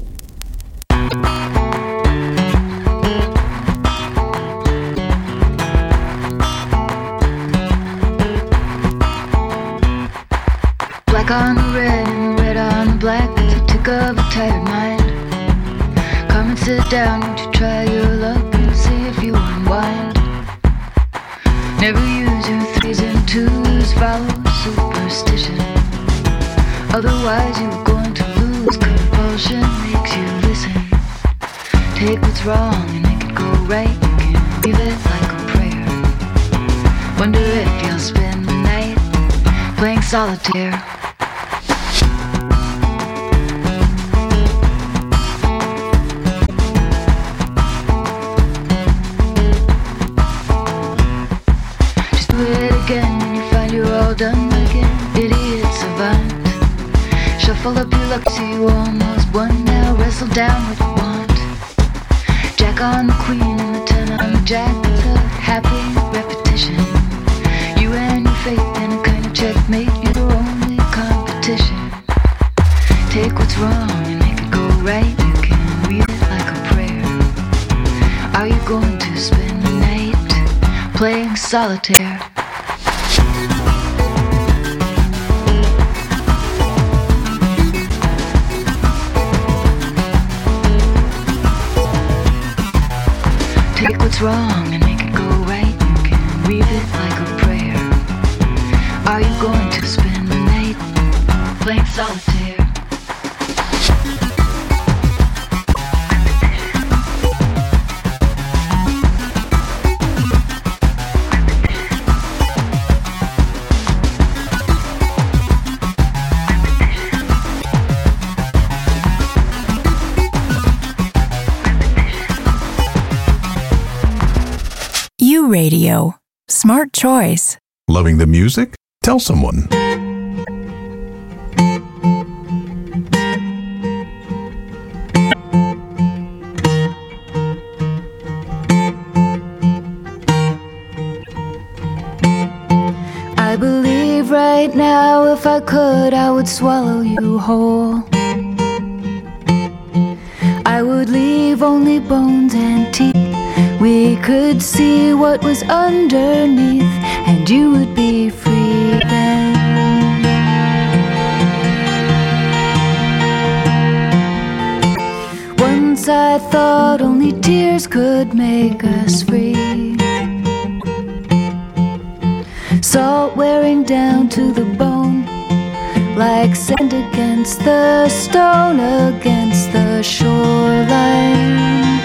Ten on the jack. It's a happy repetition. You and your faith in a kind of checkmate. You're your only competition. Take what's wrong and make it go right. You can read it like a prayer. Are you going to spend the night playing solitaire? Smart choice. Loving the music? Tell someone. I believe right now if I could, I would swallow you whole. I would leave only bones and teeth. We could see what was underneath, and you would be free then. Once I thought only tears could make us free. salt wearing down to the bone, like sand against the stone against the shoreline.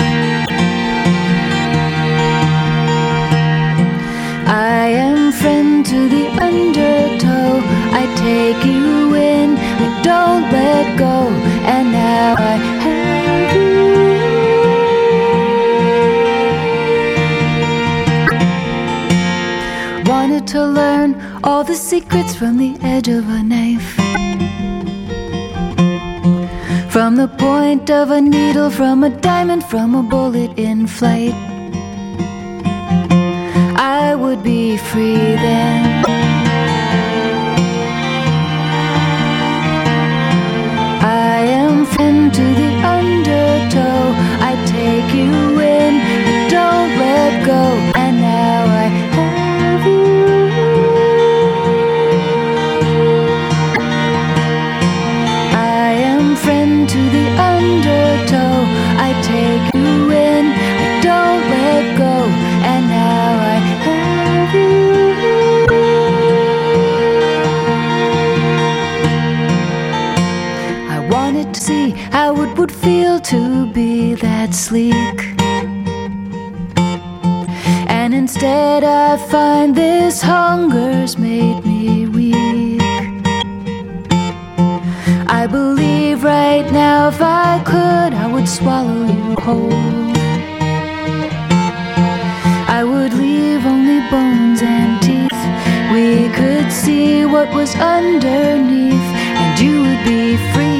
I am friend to the undertow. I take you in, I don't let go, and now I have you. Wanted to learn all the secrets from the edge of a knife. From the point of a needle, from a diamond, from a bullet in flight. I would be free then. I am friend to the undertow. I take you in, don't let go, that sleek. And instead, I find this hunger's made me weak. I believe right now, if I could, I would swallow you whole. I would leave only bones and teeth. We could see what was underneath, and you would be free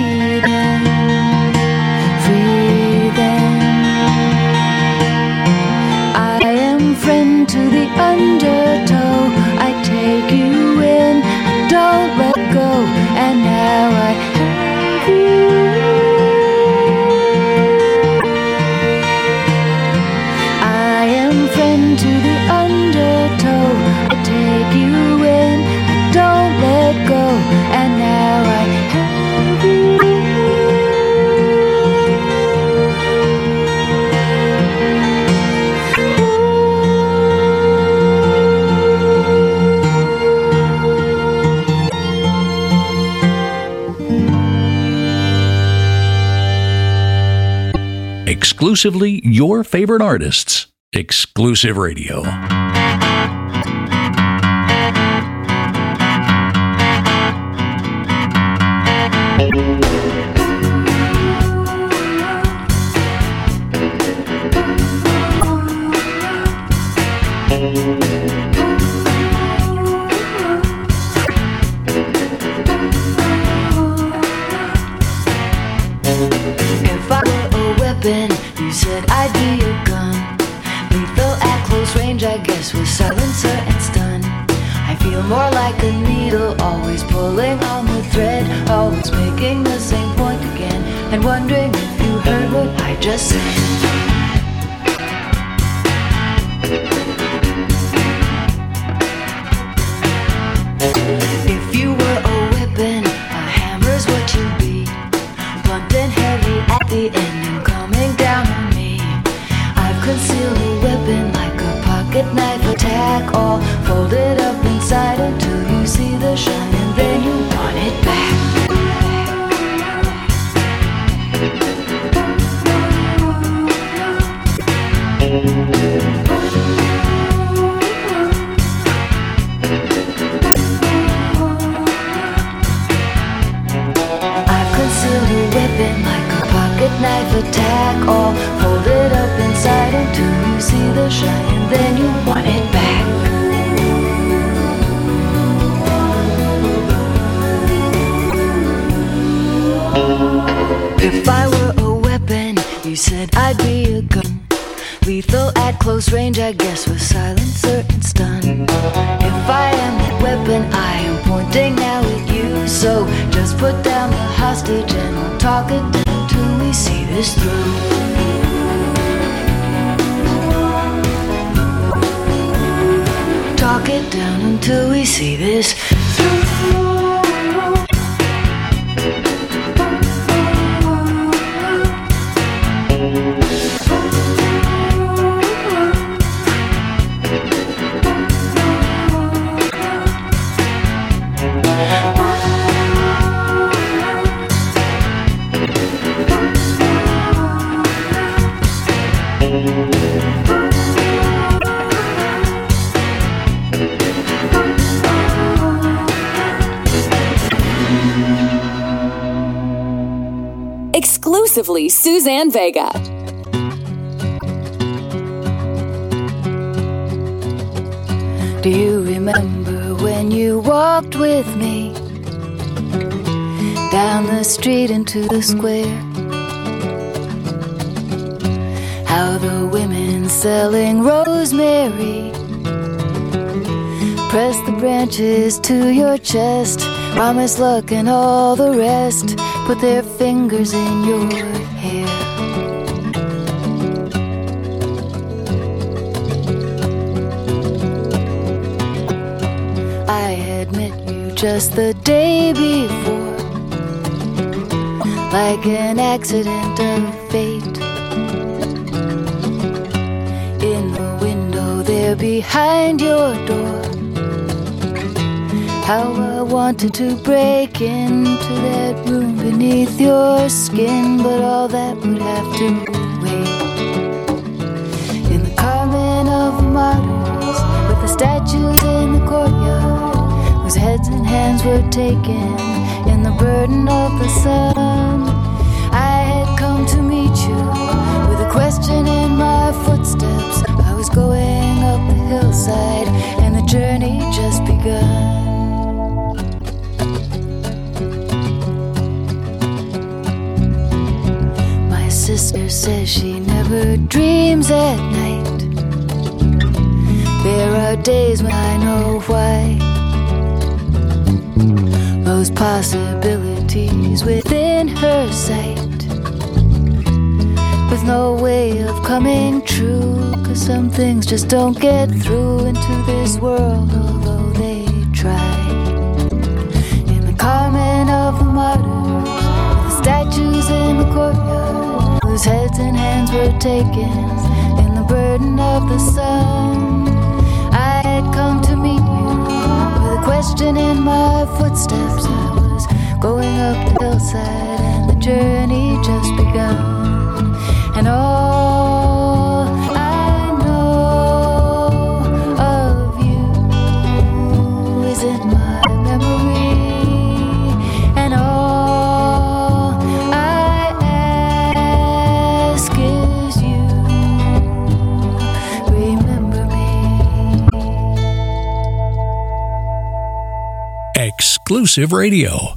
Exclusively your favorite artists. Exclusive radio. Just said. Attack, all folded up inside until you see the shine and Talk it down until we see this Suzanne Vega. Do you remember when you walked with me down the street into the square? How the women selling rosemary press the branches to your chest, promise luck and all the rest, put their fingers in your just the day before, like an accident of fate. In the window there behind your door, how I wanted to break into that room beneath your skin, but all that would have to hands were taken in the burden of the sun. I had come to meet you with a question in my footsteps. I was going up the hillside, and the journey just begun. My sister says she never dreams at night. There are days when I know why. Possibilities within her sight. With no way of coming true. Cause some things just don't get through into this world, although they try. In the Carmen of the Martyrs, the statues in the courtyard, whose heads and hands were taken in the burden of the sun. I had come to meet you with a question in my footsteps. Going up the hillside, and the journey just begun. And all I know of you is in my memory. And all I ask is you remember me. Exclusive radio.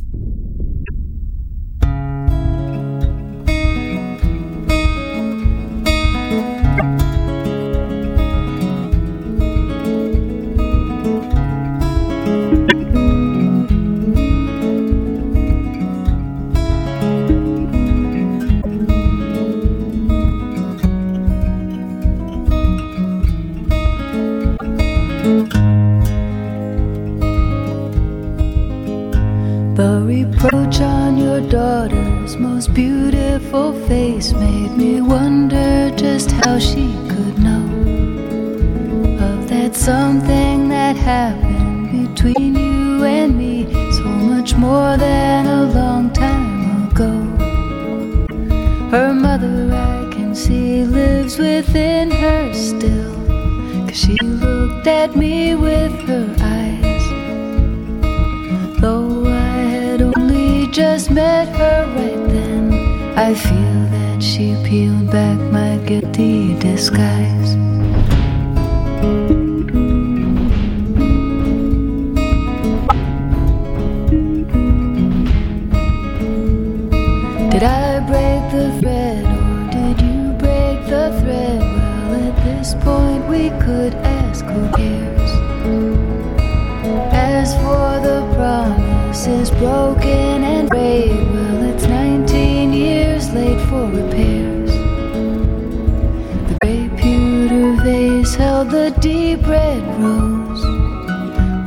Held the deep red rose.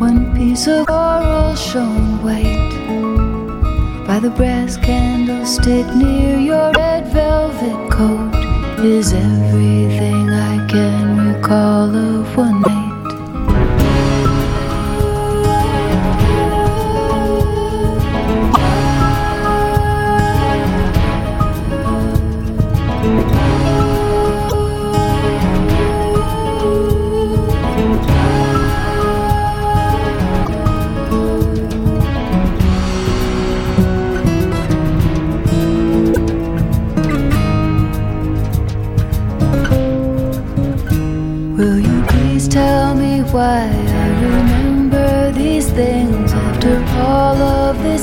One piece of coral shone white by the brass candlestick near your red velvet coat. Is everything I can recall of one night.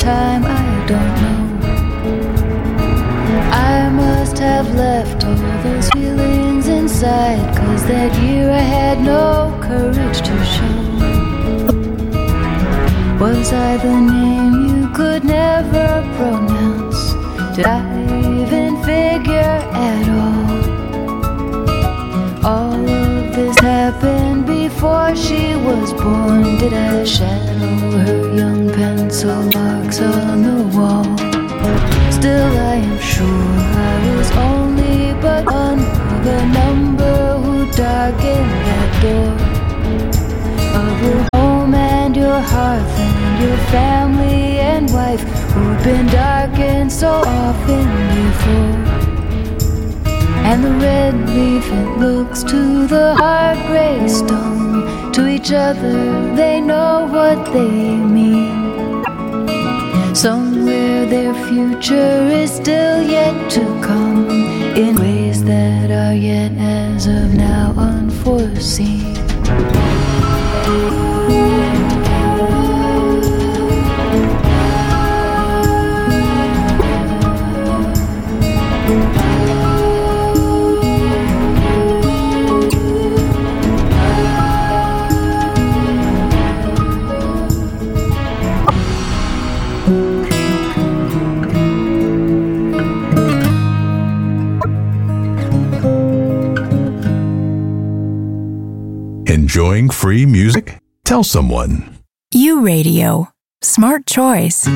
time I don't know. I must have left all those feelings inside, cause that year I had no courage to show. Was I the name you could never pronounce? Did I even figure at all? All of this happened before she was born. Did I share? and the red leaf it looks to the hard gray stone. To each other they know what they mean. Somewhere their future is still yet to come in ways that are yet as of now unforeseen. Enjoying free music? Tell someone. U Radio. Smart choice.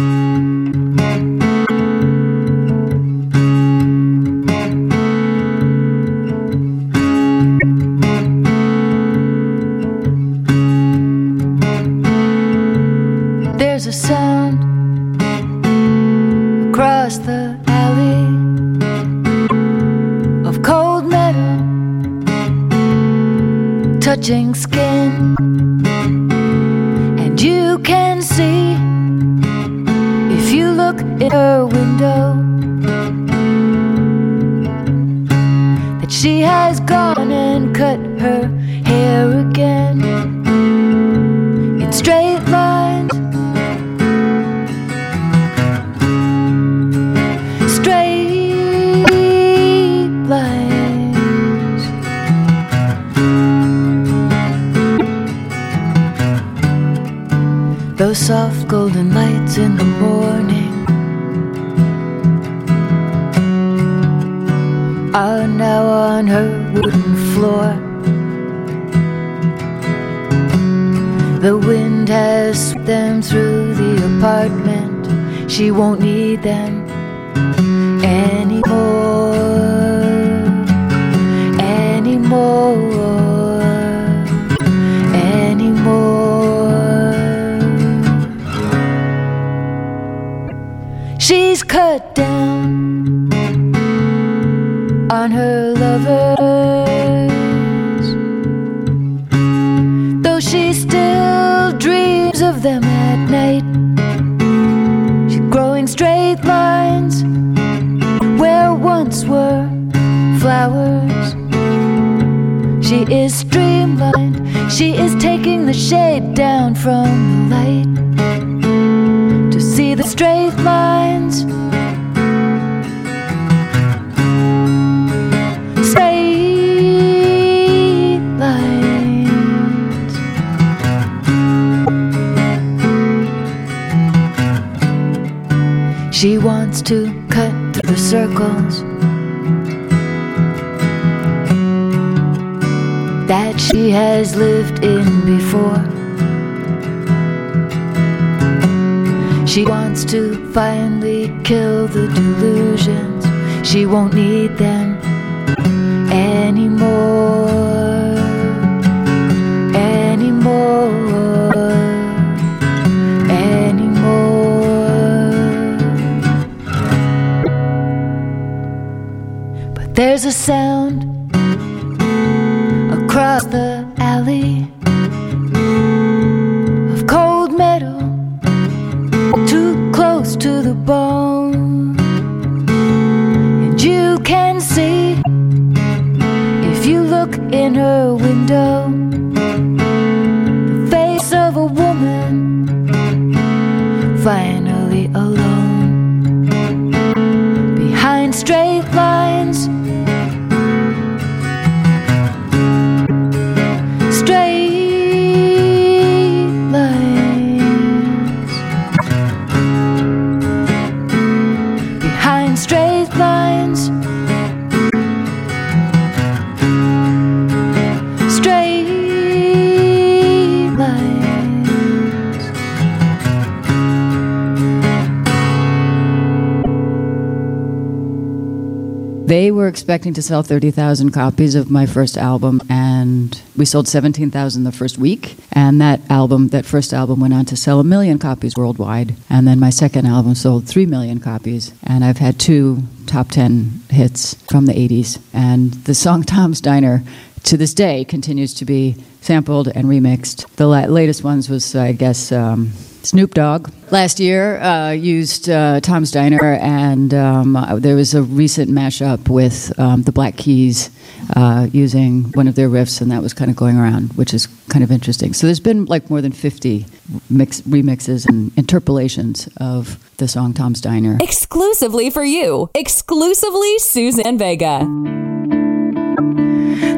Expecting to sell 30,000 copies of my first album, and we sold 17,000 the first week. And that album, that first album, went on to sell a million copies worldwide. And then my second album sold 3 million copies. And I've had two top 10 hits from the 80s. And the song Tom's Diner to this day continues to be sampled and remixed. The la- latest ones was, I guess, um, Snoop Dogg. Last year uh, used uh, Tom's Diner, and um, uh, there was a recent mashup with um, the Black Keys uh, using one of their riffs, and that was kind of going around, which is kind of interesting. So there's been like more than 50 mix- remixes and interpolations of the song Tom's Diner. Exclusively for you. Exclusively Suzanne Vega.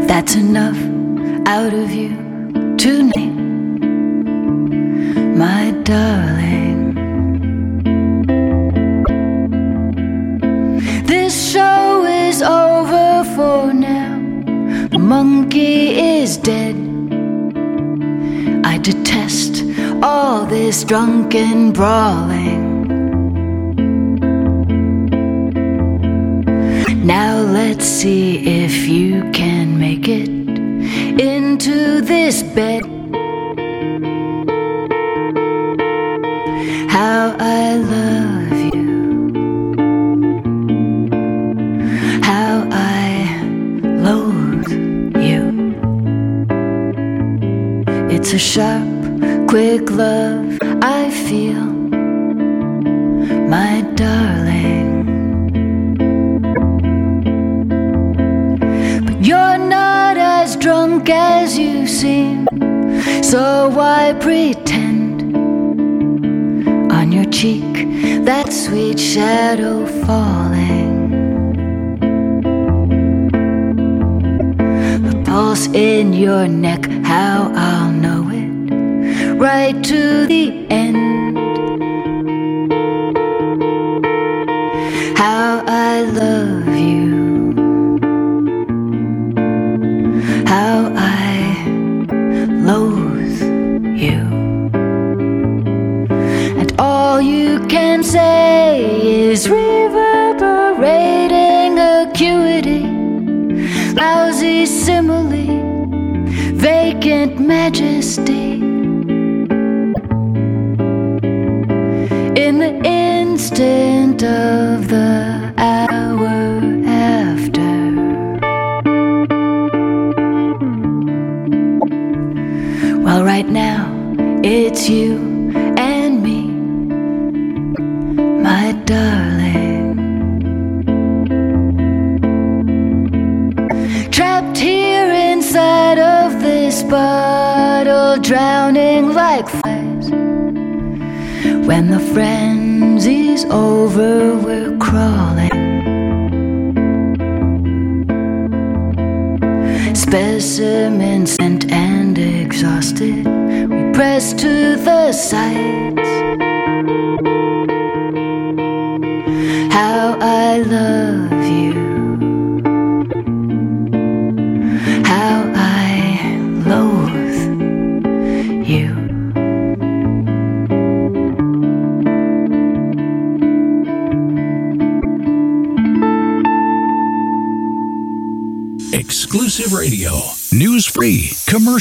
That's enough out of you tonight, my darling. This show is over for now. The monkey is dead. I detest all this drunken brawling. Now let's see if you can make it into this bed. How I love you. How I loathe you. It's a sharp, quick love I feel, my darling. But you're not as drunk as you seem, so why pretend? Cheek, that sweet shadow falling. The pulse in your neck, how I'll know it, right to the end. Majesty. In the instant of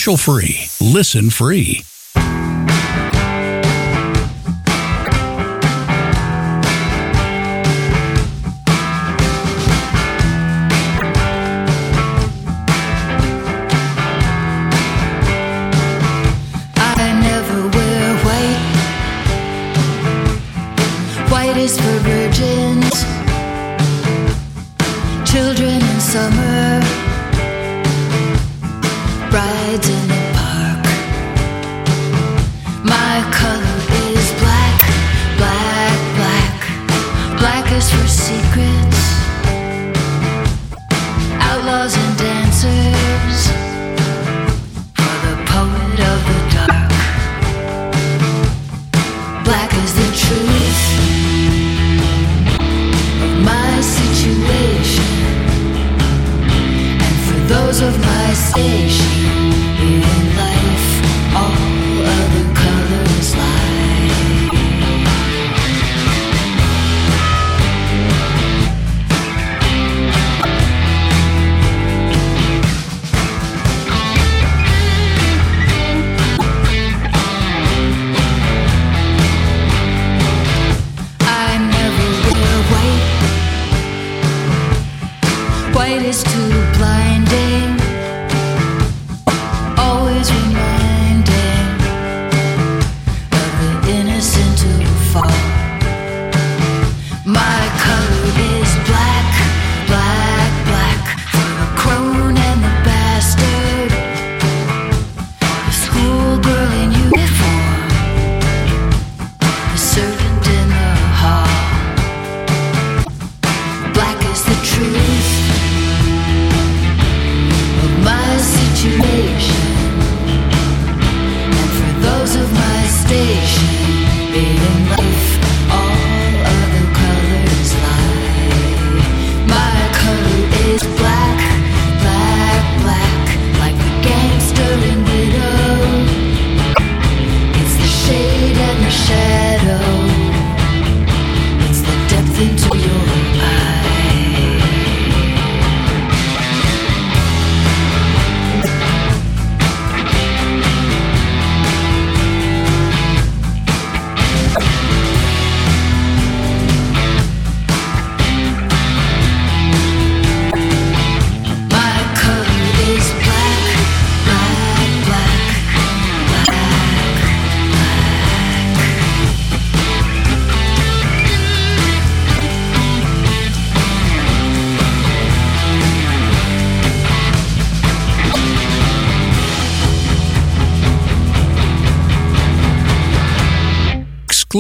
commercial free, listen free.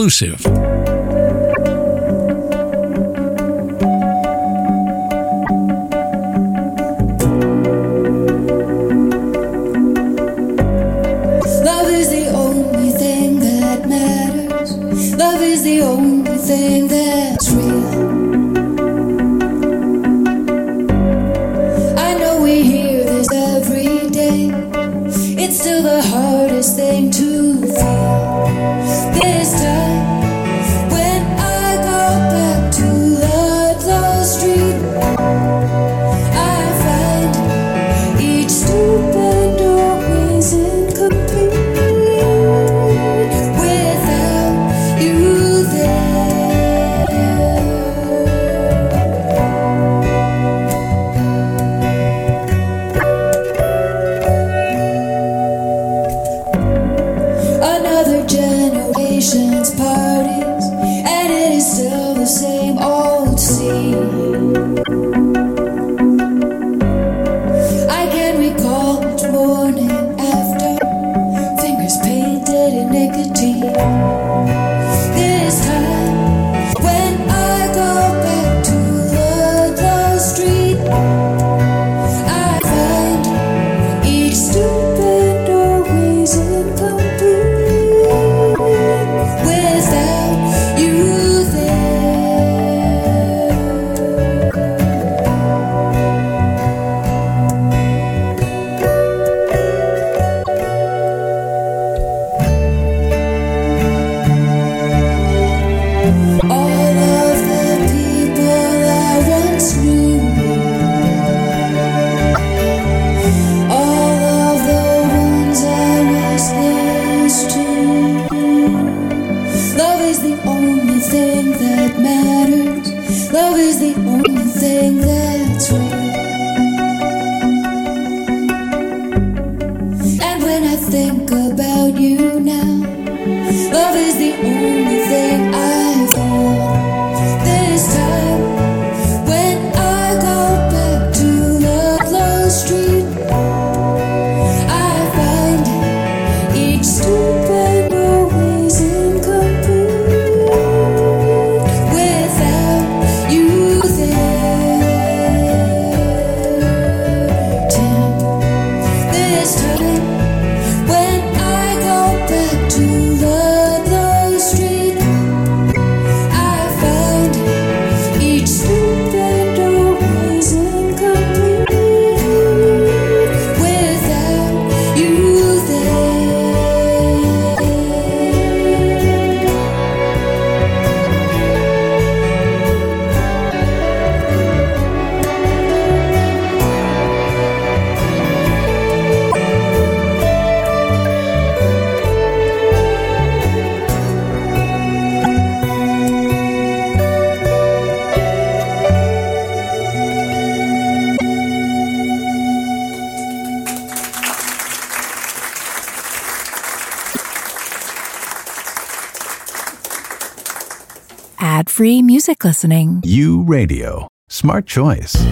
Exclusive. Listening. You Radio. Smart choice.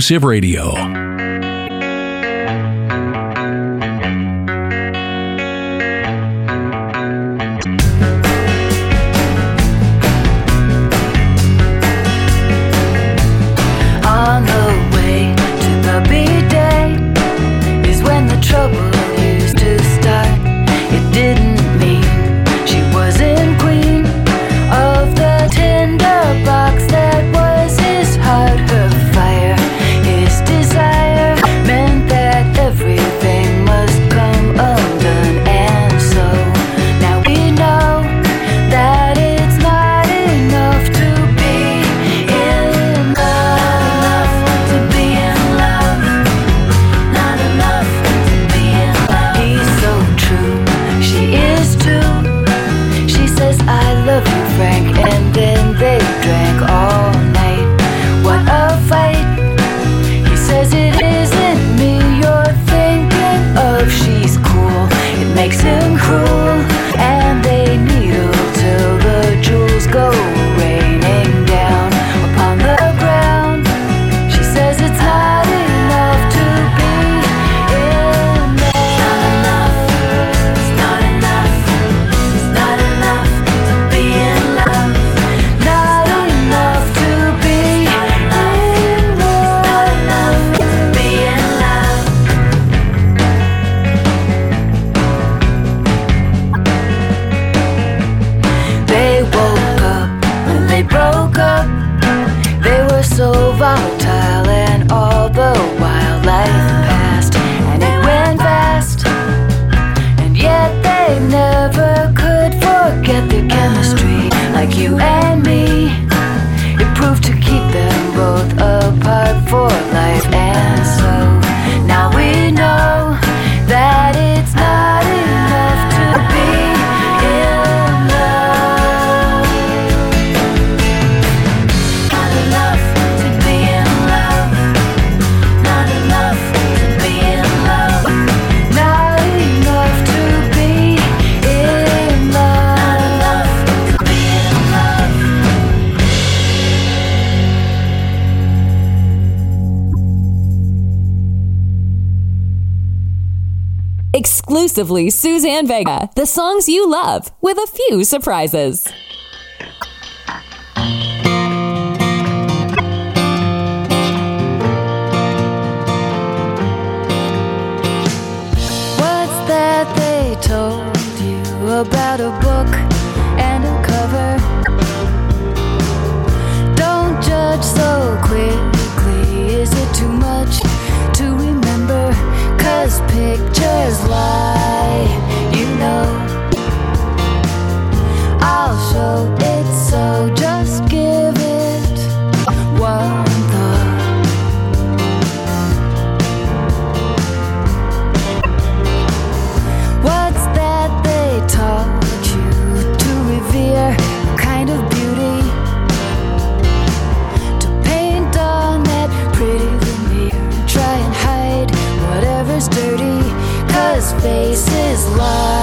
Exclusive radio. exclusively Suzanne Vega, the songs you love, with a few surprises. What's that they told you about a book and a cover? Don't judge so quickly, is it too much to just pictures lie, you know. I'll show it so just. love.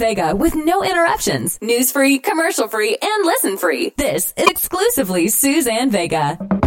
Vega with no interruptions, news free, commercial free, and listen free. This is exclusively Suzanne Vega.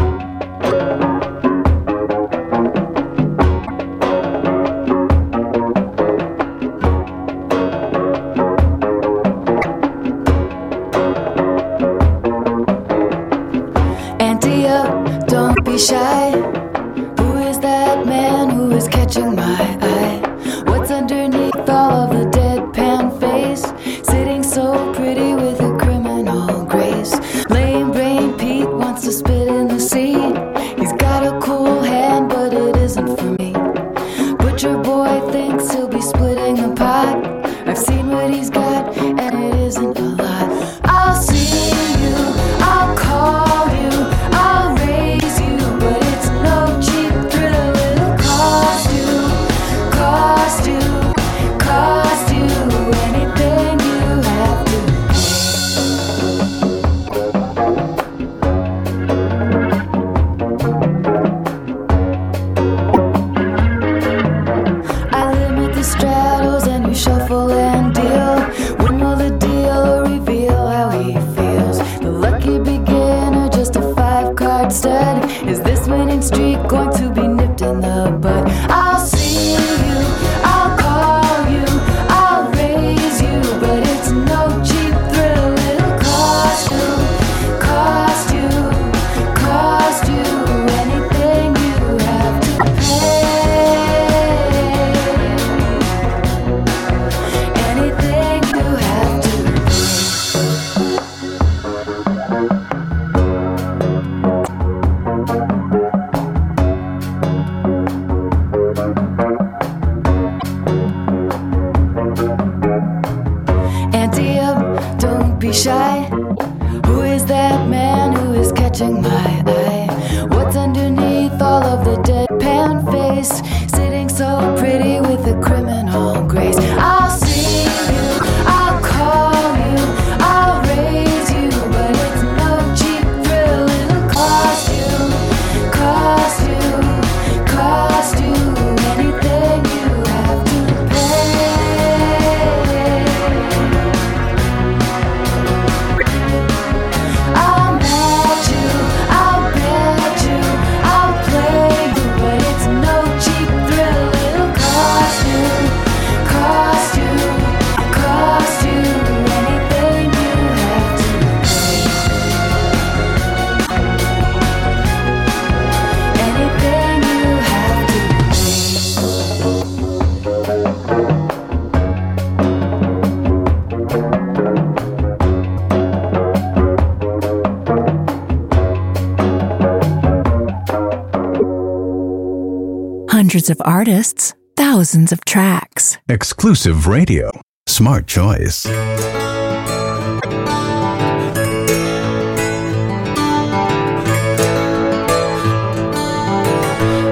Artists, thousands of tracks. Exclusive radio. Smart choice.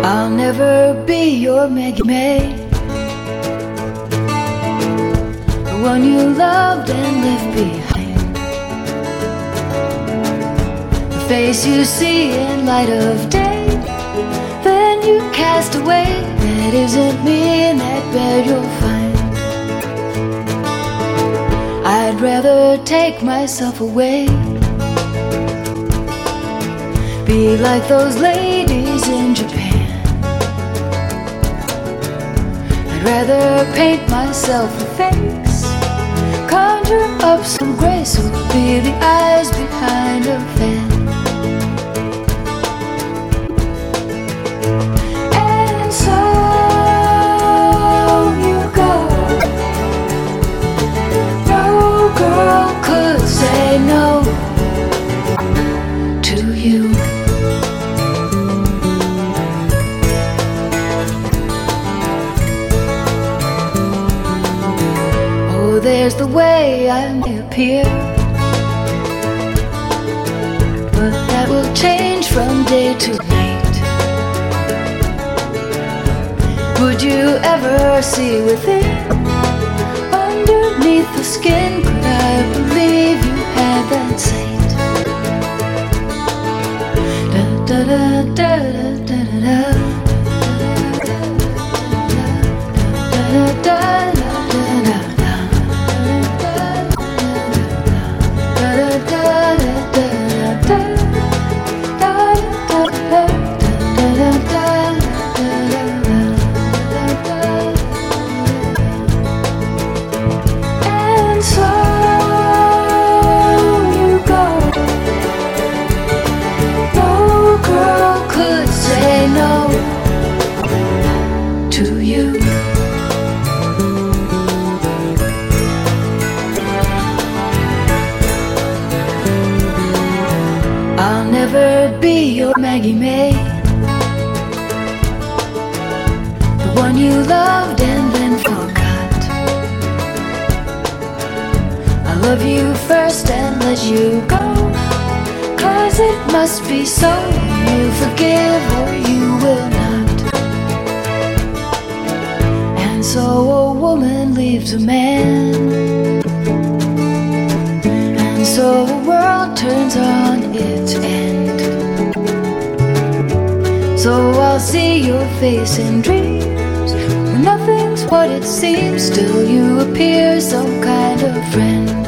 I'll never be your Maggie May. The one you loved and left behind. The face you see in light of day. Then you cast away. That isn't me in that bed you'll find. I'd rather take myself away. Be like those ladies in Japan. I'd rather paint myself a face, conjure up some grace, or be the eyes behind a fan. Way I may appear. But that will change from day to night. Would you ever see within? Underneath the skin, could I believe you had that sight? Da da da da da da da. Da da da a man. And so the world turns on its end. So I'll see your face in dreams. Nothing's what it seems, still you appear some kind of friend.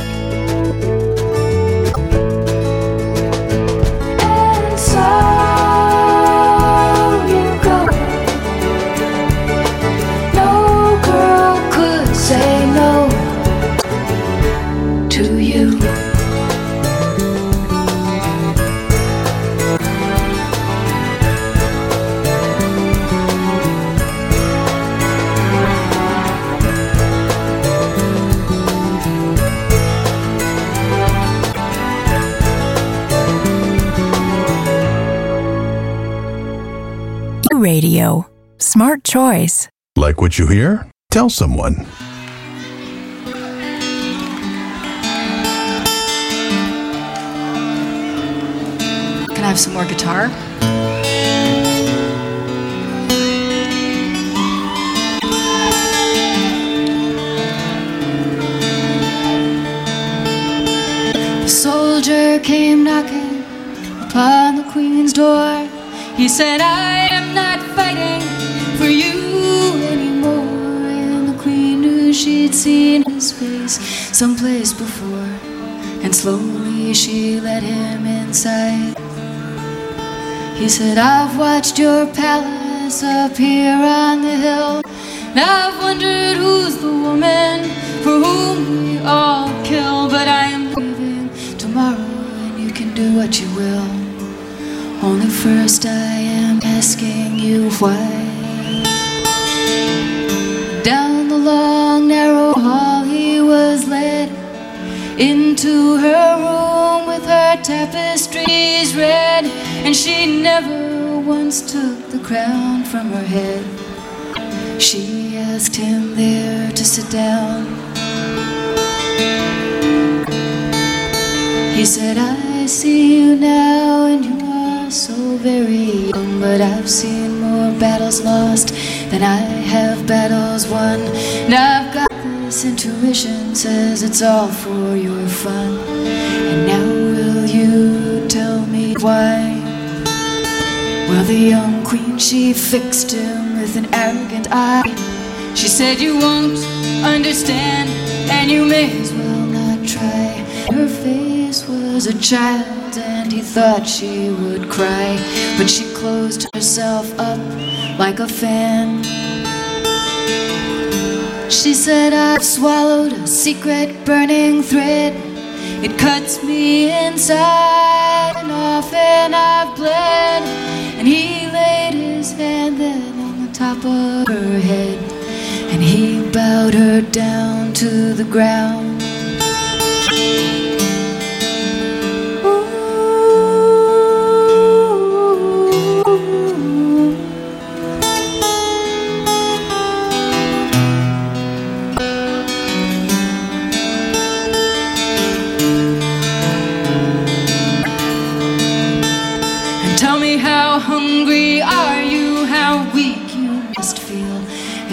Radio. Smart choice. Like what you hear? Tell someone. Can I have some more guitar? The soldier came knocking upon the queen's door. He said, I am not fighting for you anymore. And the queen knew she'd seen his face someplace before. And slowly she led him inside. He said, I've watched your palace up here on the hill. And I've wondered who's the woman for whom we all kill. But I am leaving tomorrow, and you can do what you will. Only first I am asking you why. Down the long, narrow hall he was led into her room with her tapestries red, and she never once took the crown from her head. She asked him there to sit down. He said, I see you now, and you so very young, but I've seen more battles lost than I have battles won. And I've got this intuition says it's all for your fun. And now will you tell me why? Well, the young queen, she fixed him with an arrogant eye. She said, You won't understand, and you may as well not try. Her face was a child, thought she would cry. But she closed herself up like a fan. She said, I've swallowed a secret burning thread. It cuts me inside, and often I've bled. And he laid his hand then on the top of her head, and he bowed her down to the ground.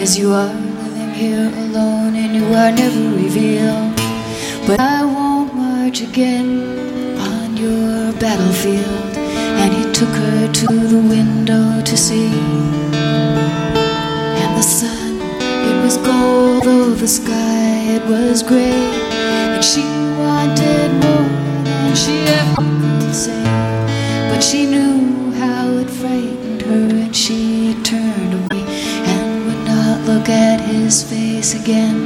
As you are living here alone and you are never revealed. But I won't march again on your battlefield. And he took her to the window to see. And the sun, it was gold, though the sky, it was gray. And she wanted more than she ever could say. But she knew how it frightened her, and she look at his face again.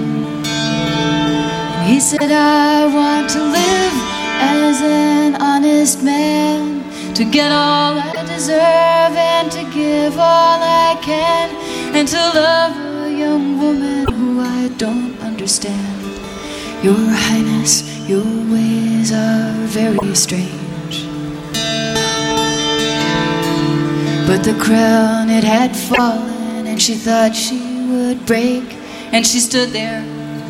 He said, I want to live as an honest man, to get all I deserve and to give all I can, and to love a young woman who I don't understand. Your Highness, your ways are very strange. But the crown it had fallen, and she thought she would break, and she stood there,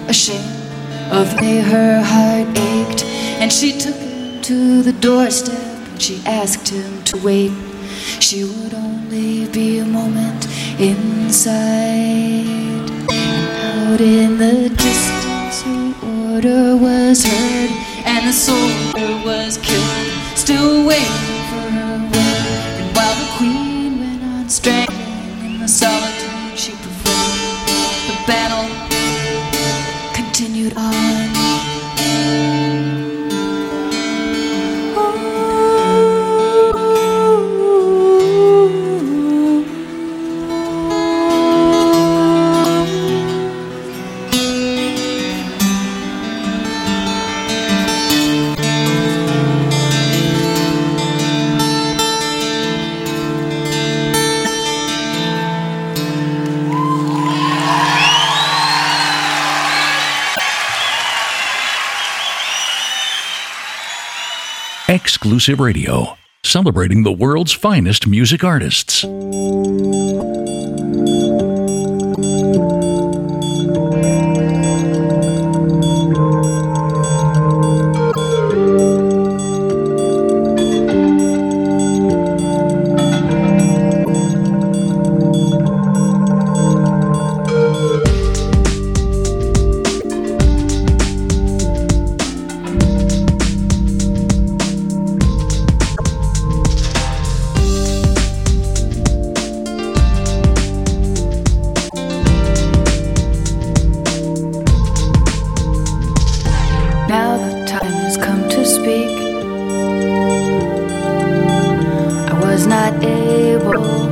ashamed of the way her heart ached, and she took him to the doorstep, and she asked him to wait. She would only be a moment inside. Out in the distance, her order was heard, and the soldier was killed, still waiting for her word. And while the queen went on Exclusive Radio, celebrating the world's finest music artists. Thank you.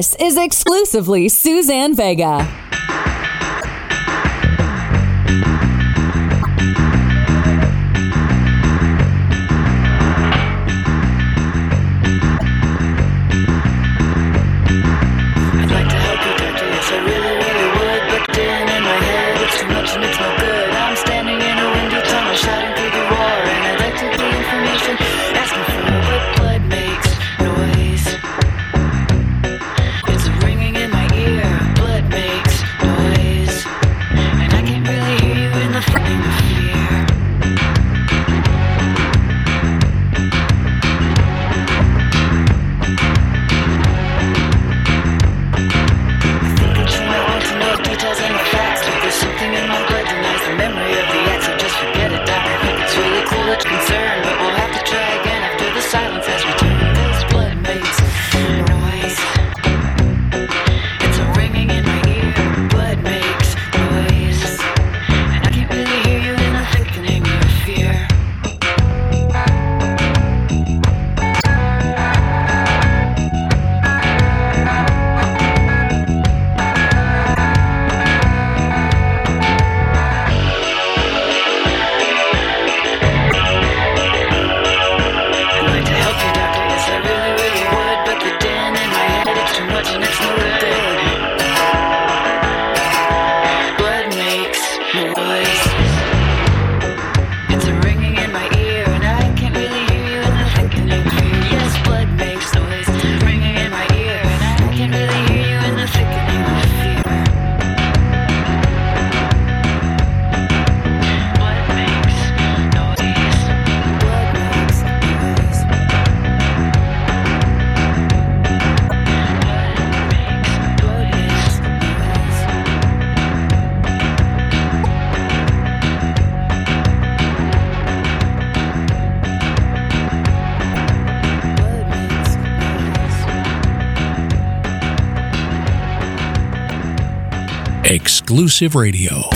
This is exclusively Suzanne Vega. Exclusive Radio.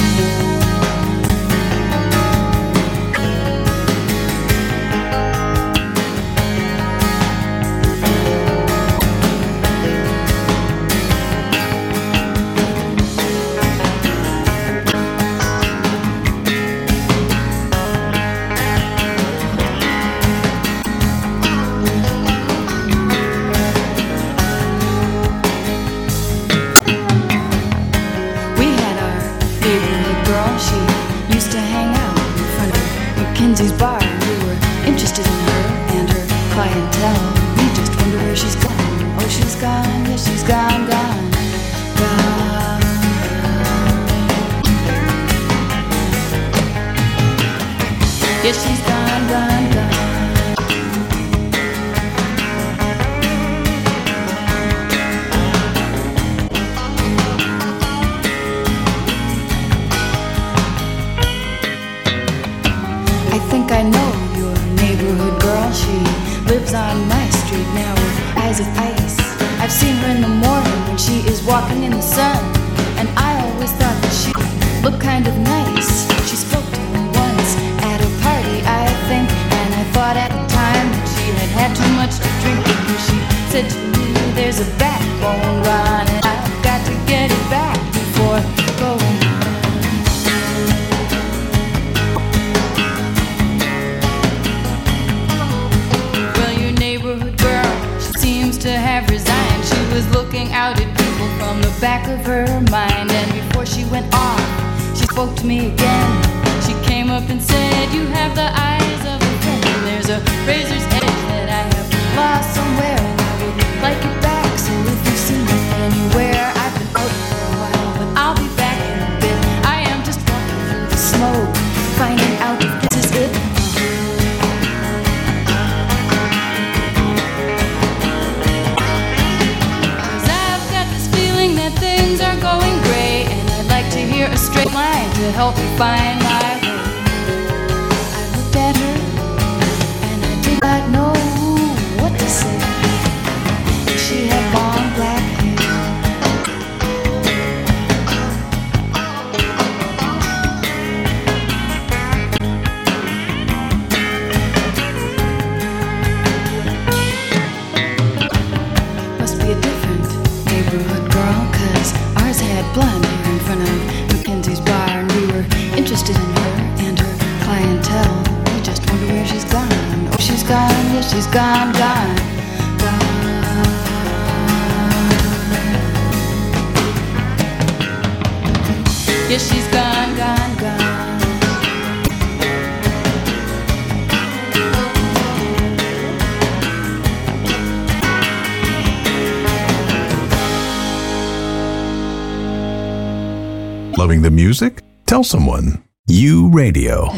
Tell someone. You Radio.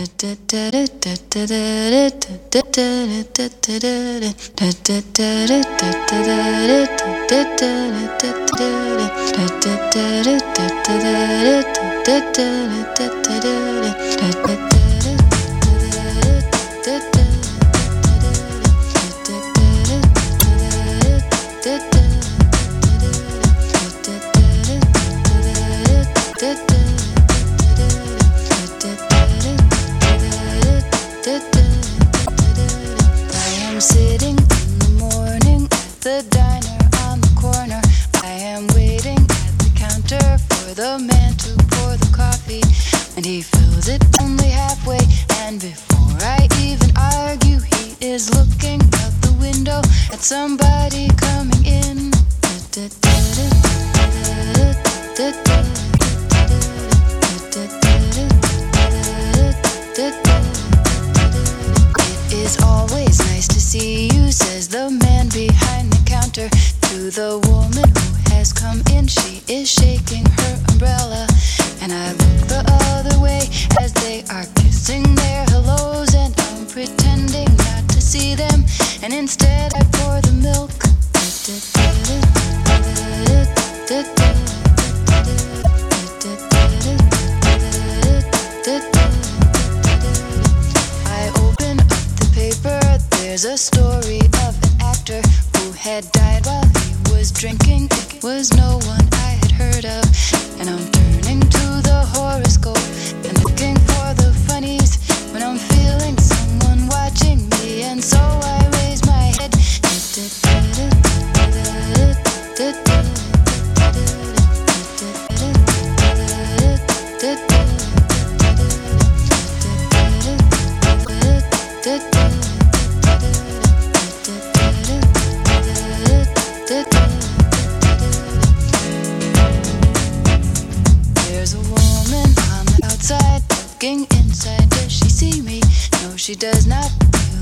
She does not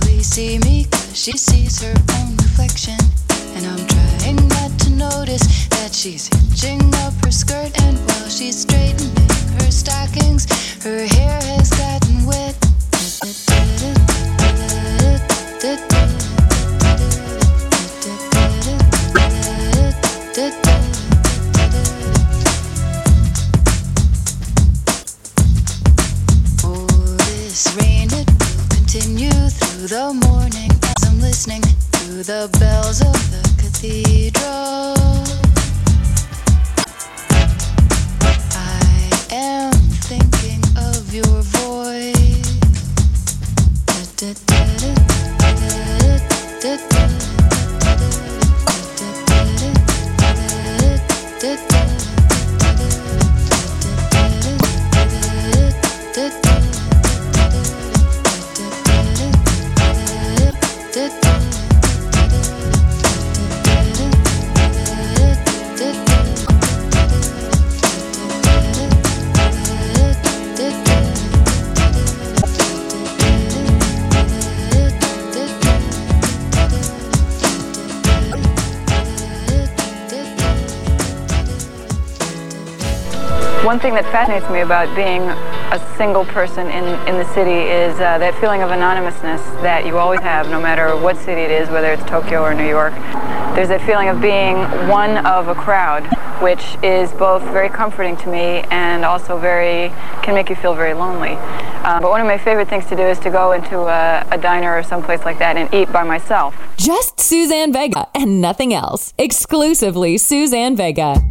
really see me. Cause she sees her thing that fascinates me about being a single person in, in the city is uh, that feeling of anonymousness that you always have, no matter what city it is, whether it's Tokyo or New York. There's that feeling of being one of a crowd, which is both very comforting to me and also very can make you feel very lonely. Um, but one of my favorite things to do is to go into a, a diner or someplace like that and eat by myself. Just Suzanne Vega and nothing else. Exclusively Suzanne Vega.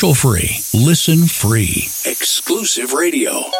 commercial free, listen free. Exclusive radio.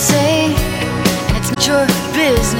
say, and it's not your business.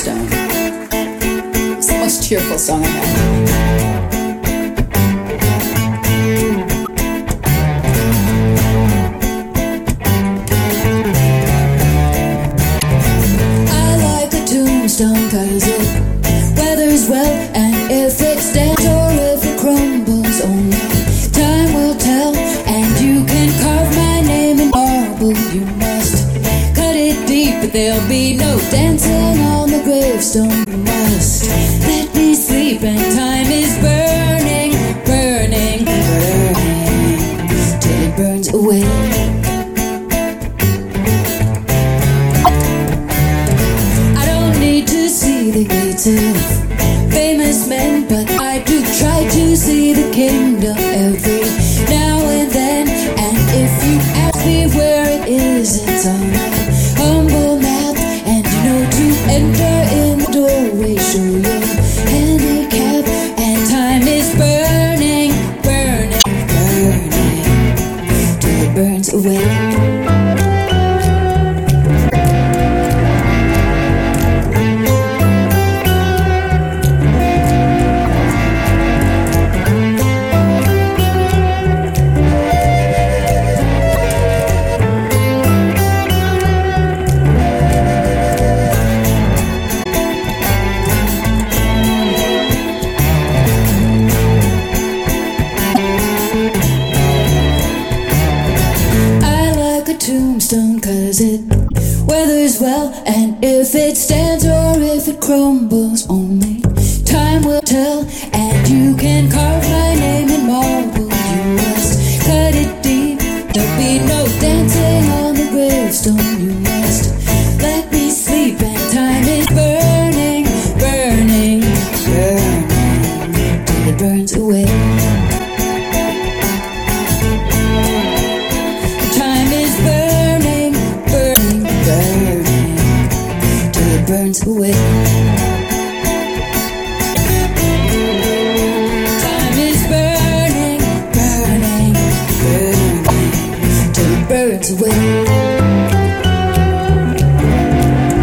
Stone. It's the most cheerful song I have.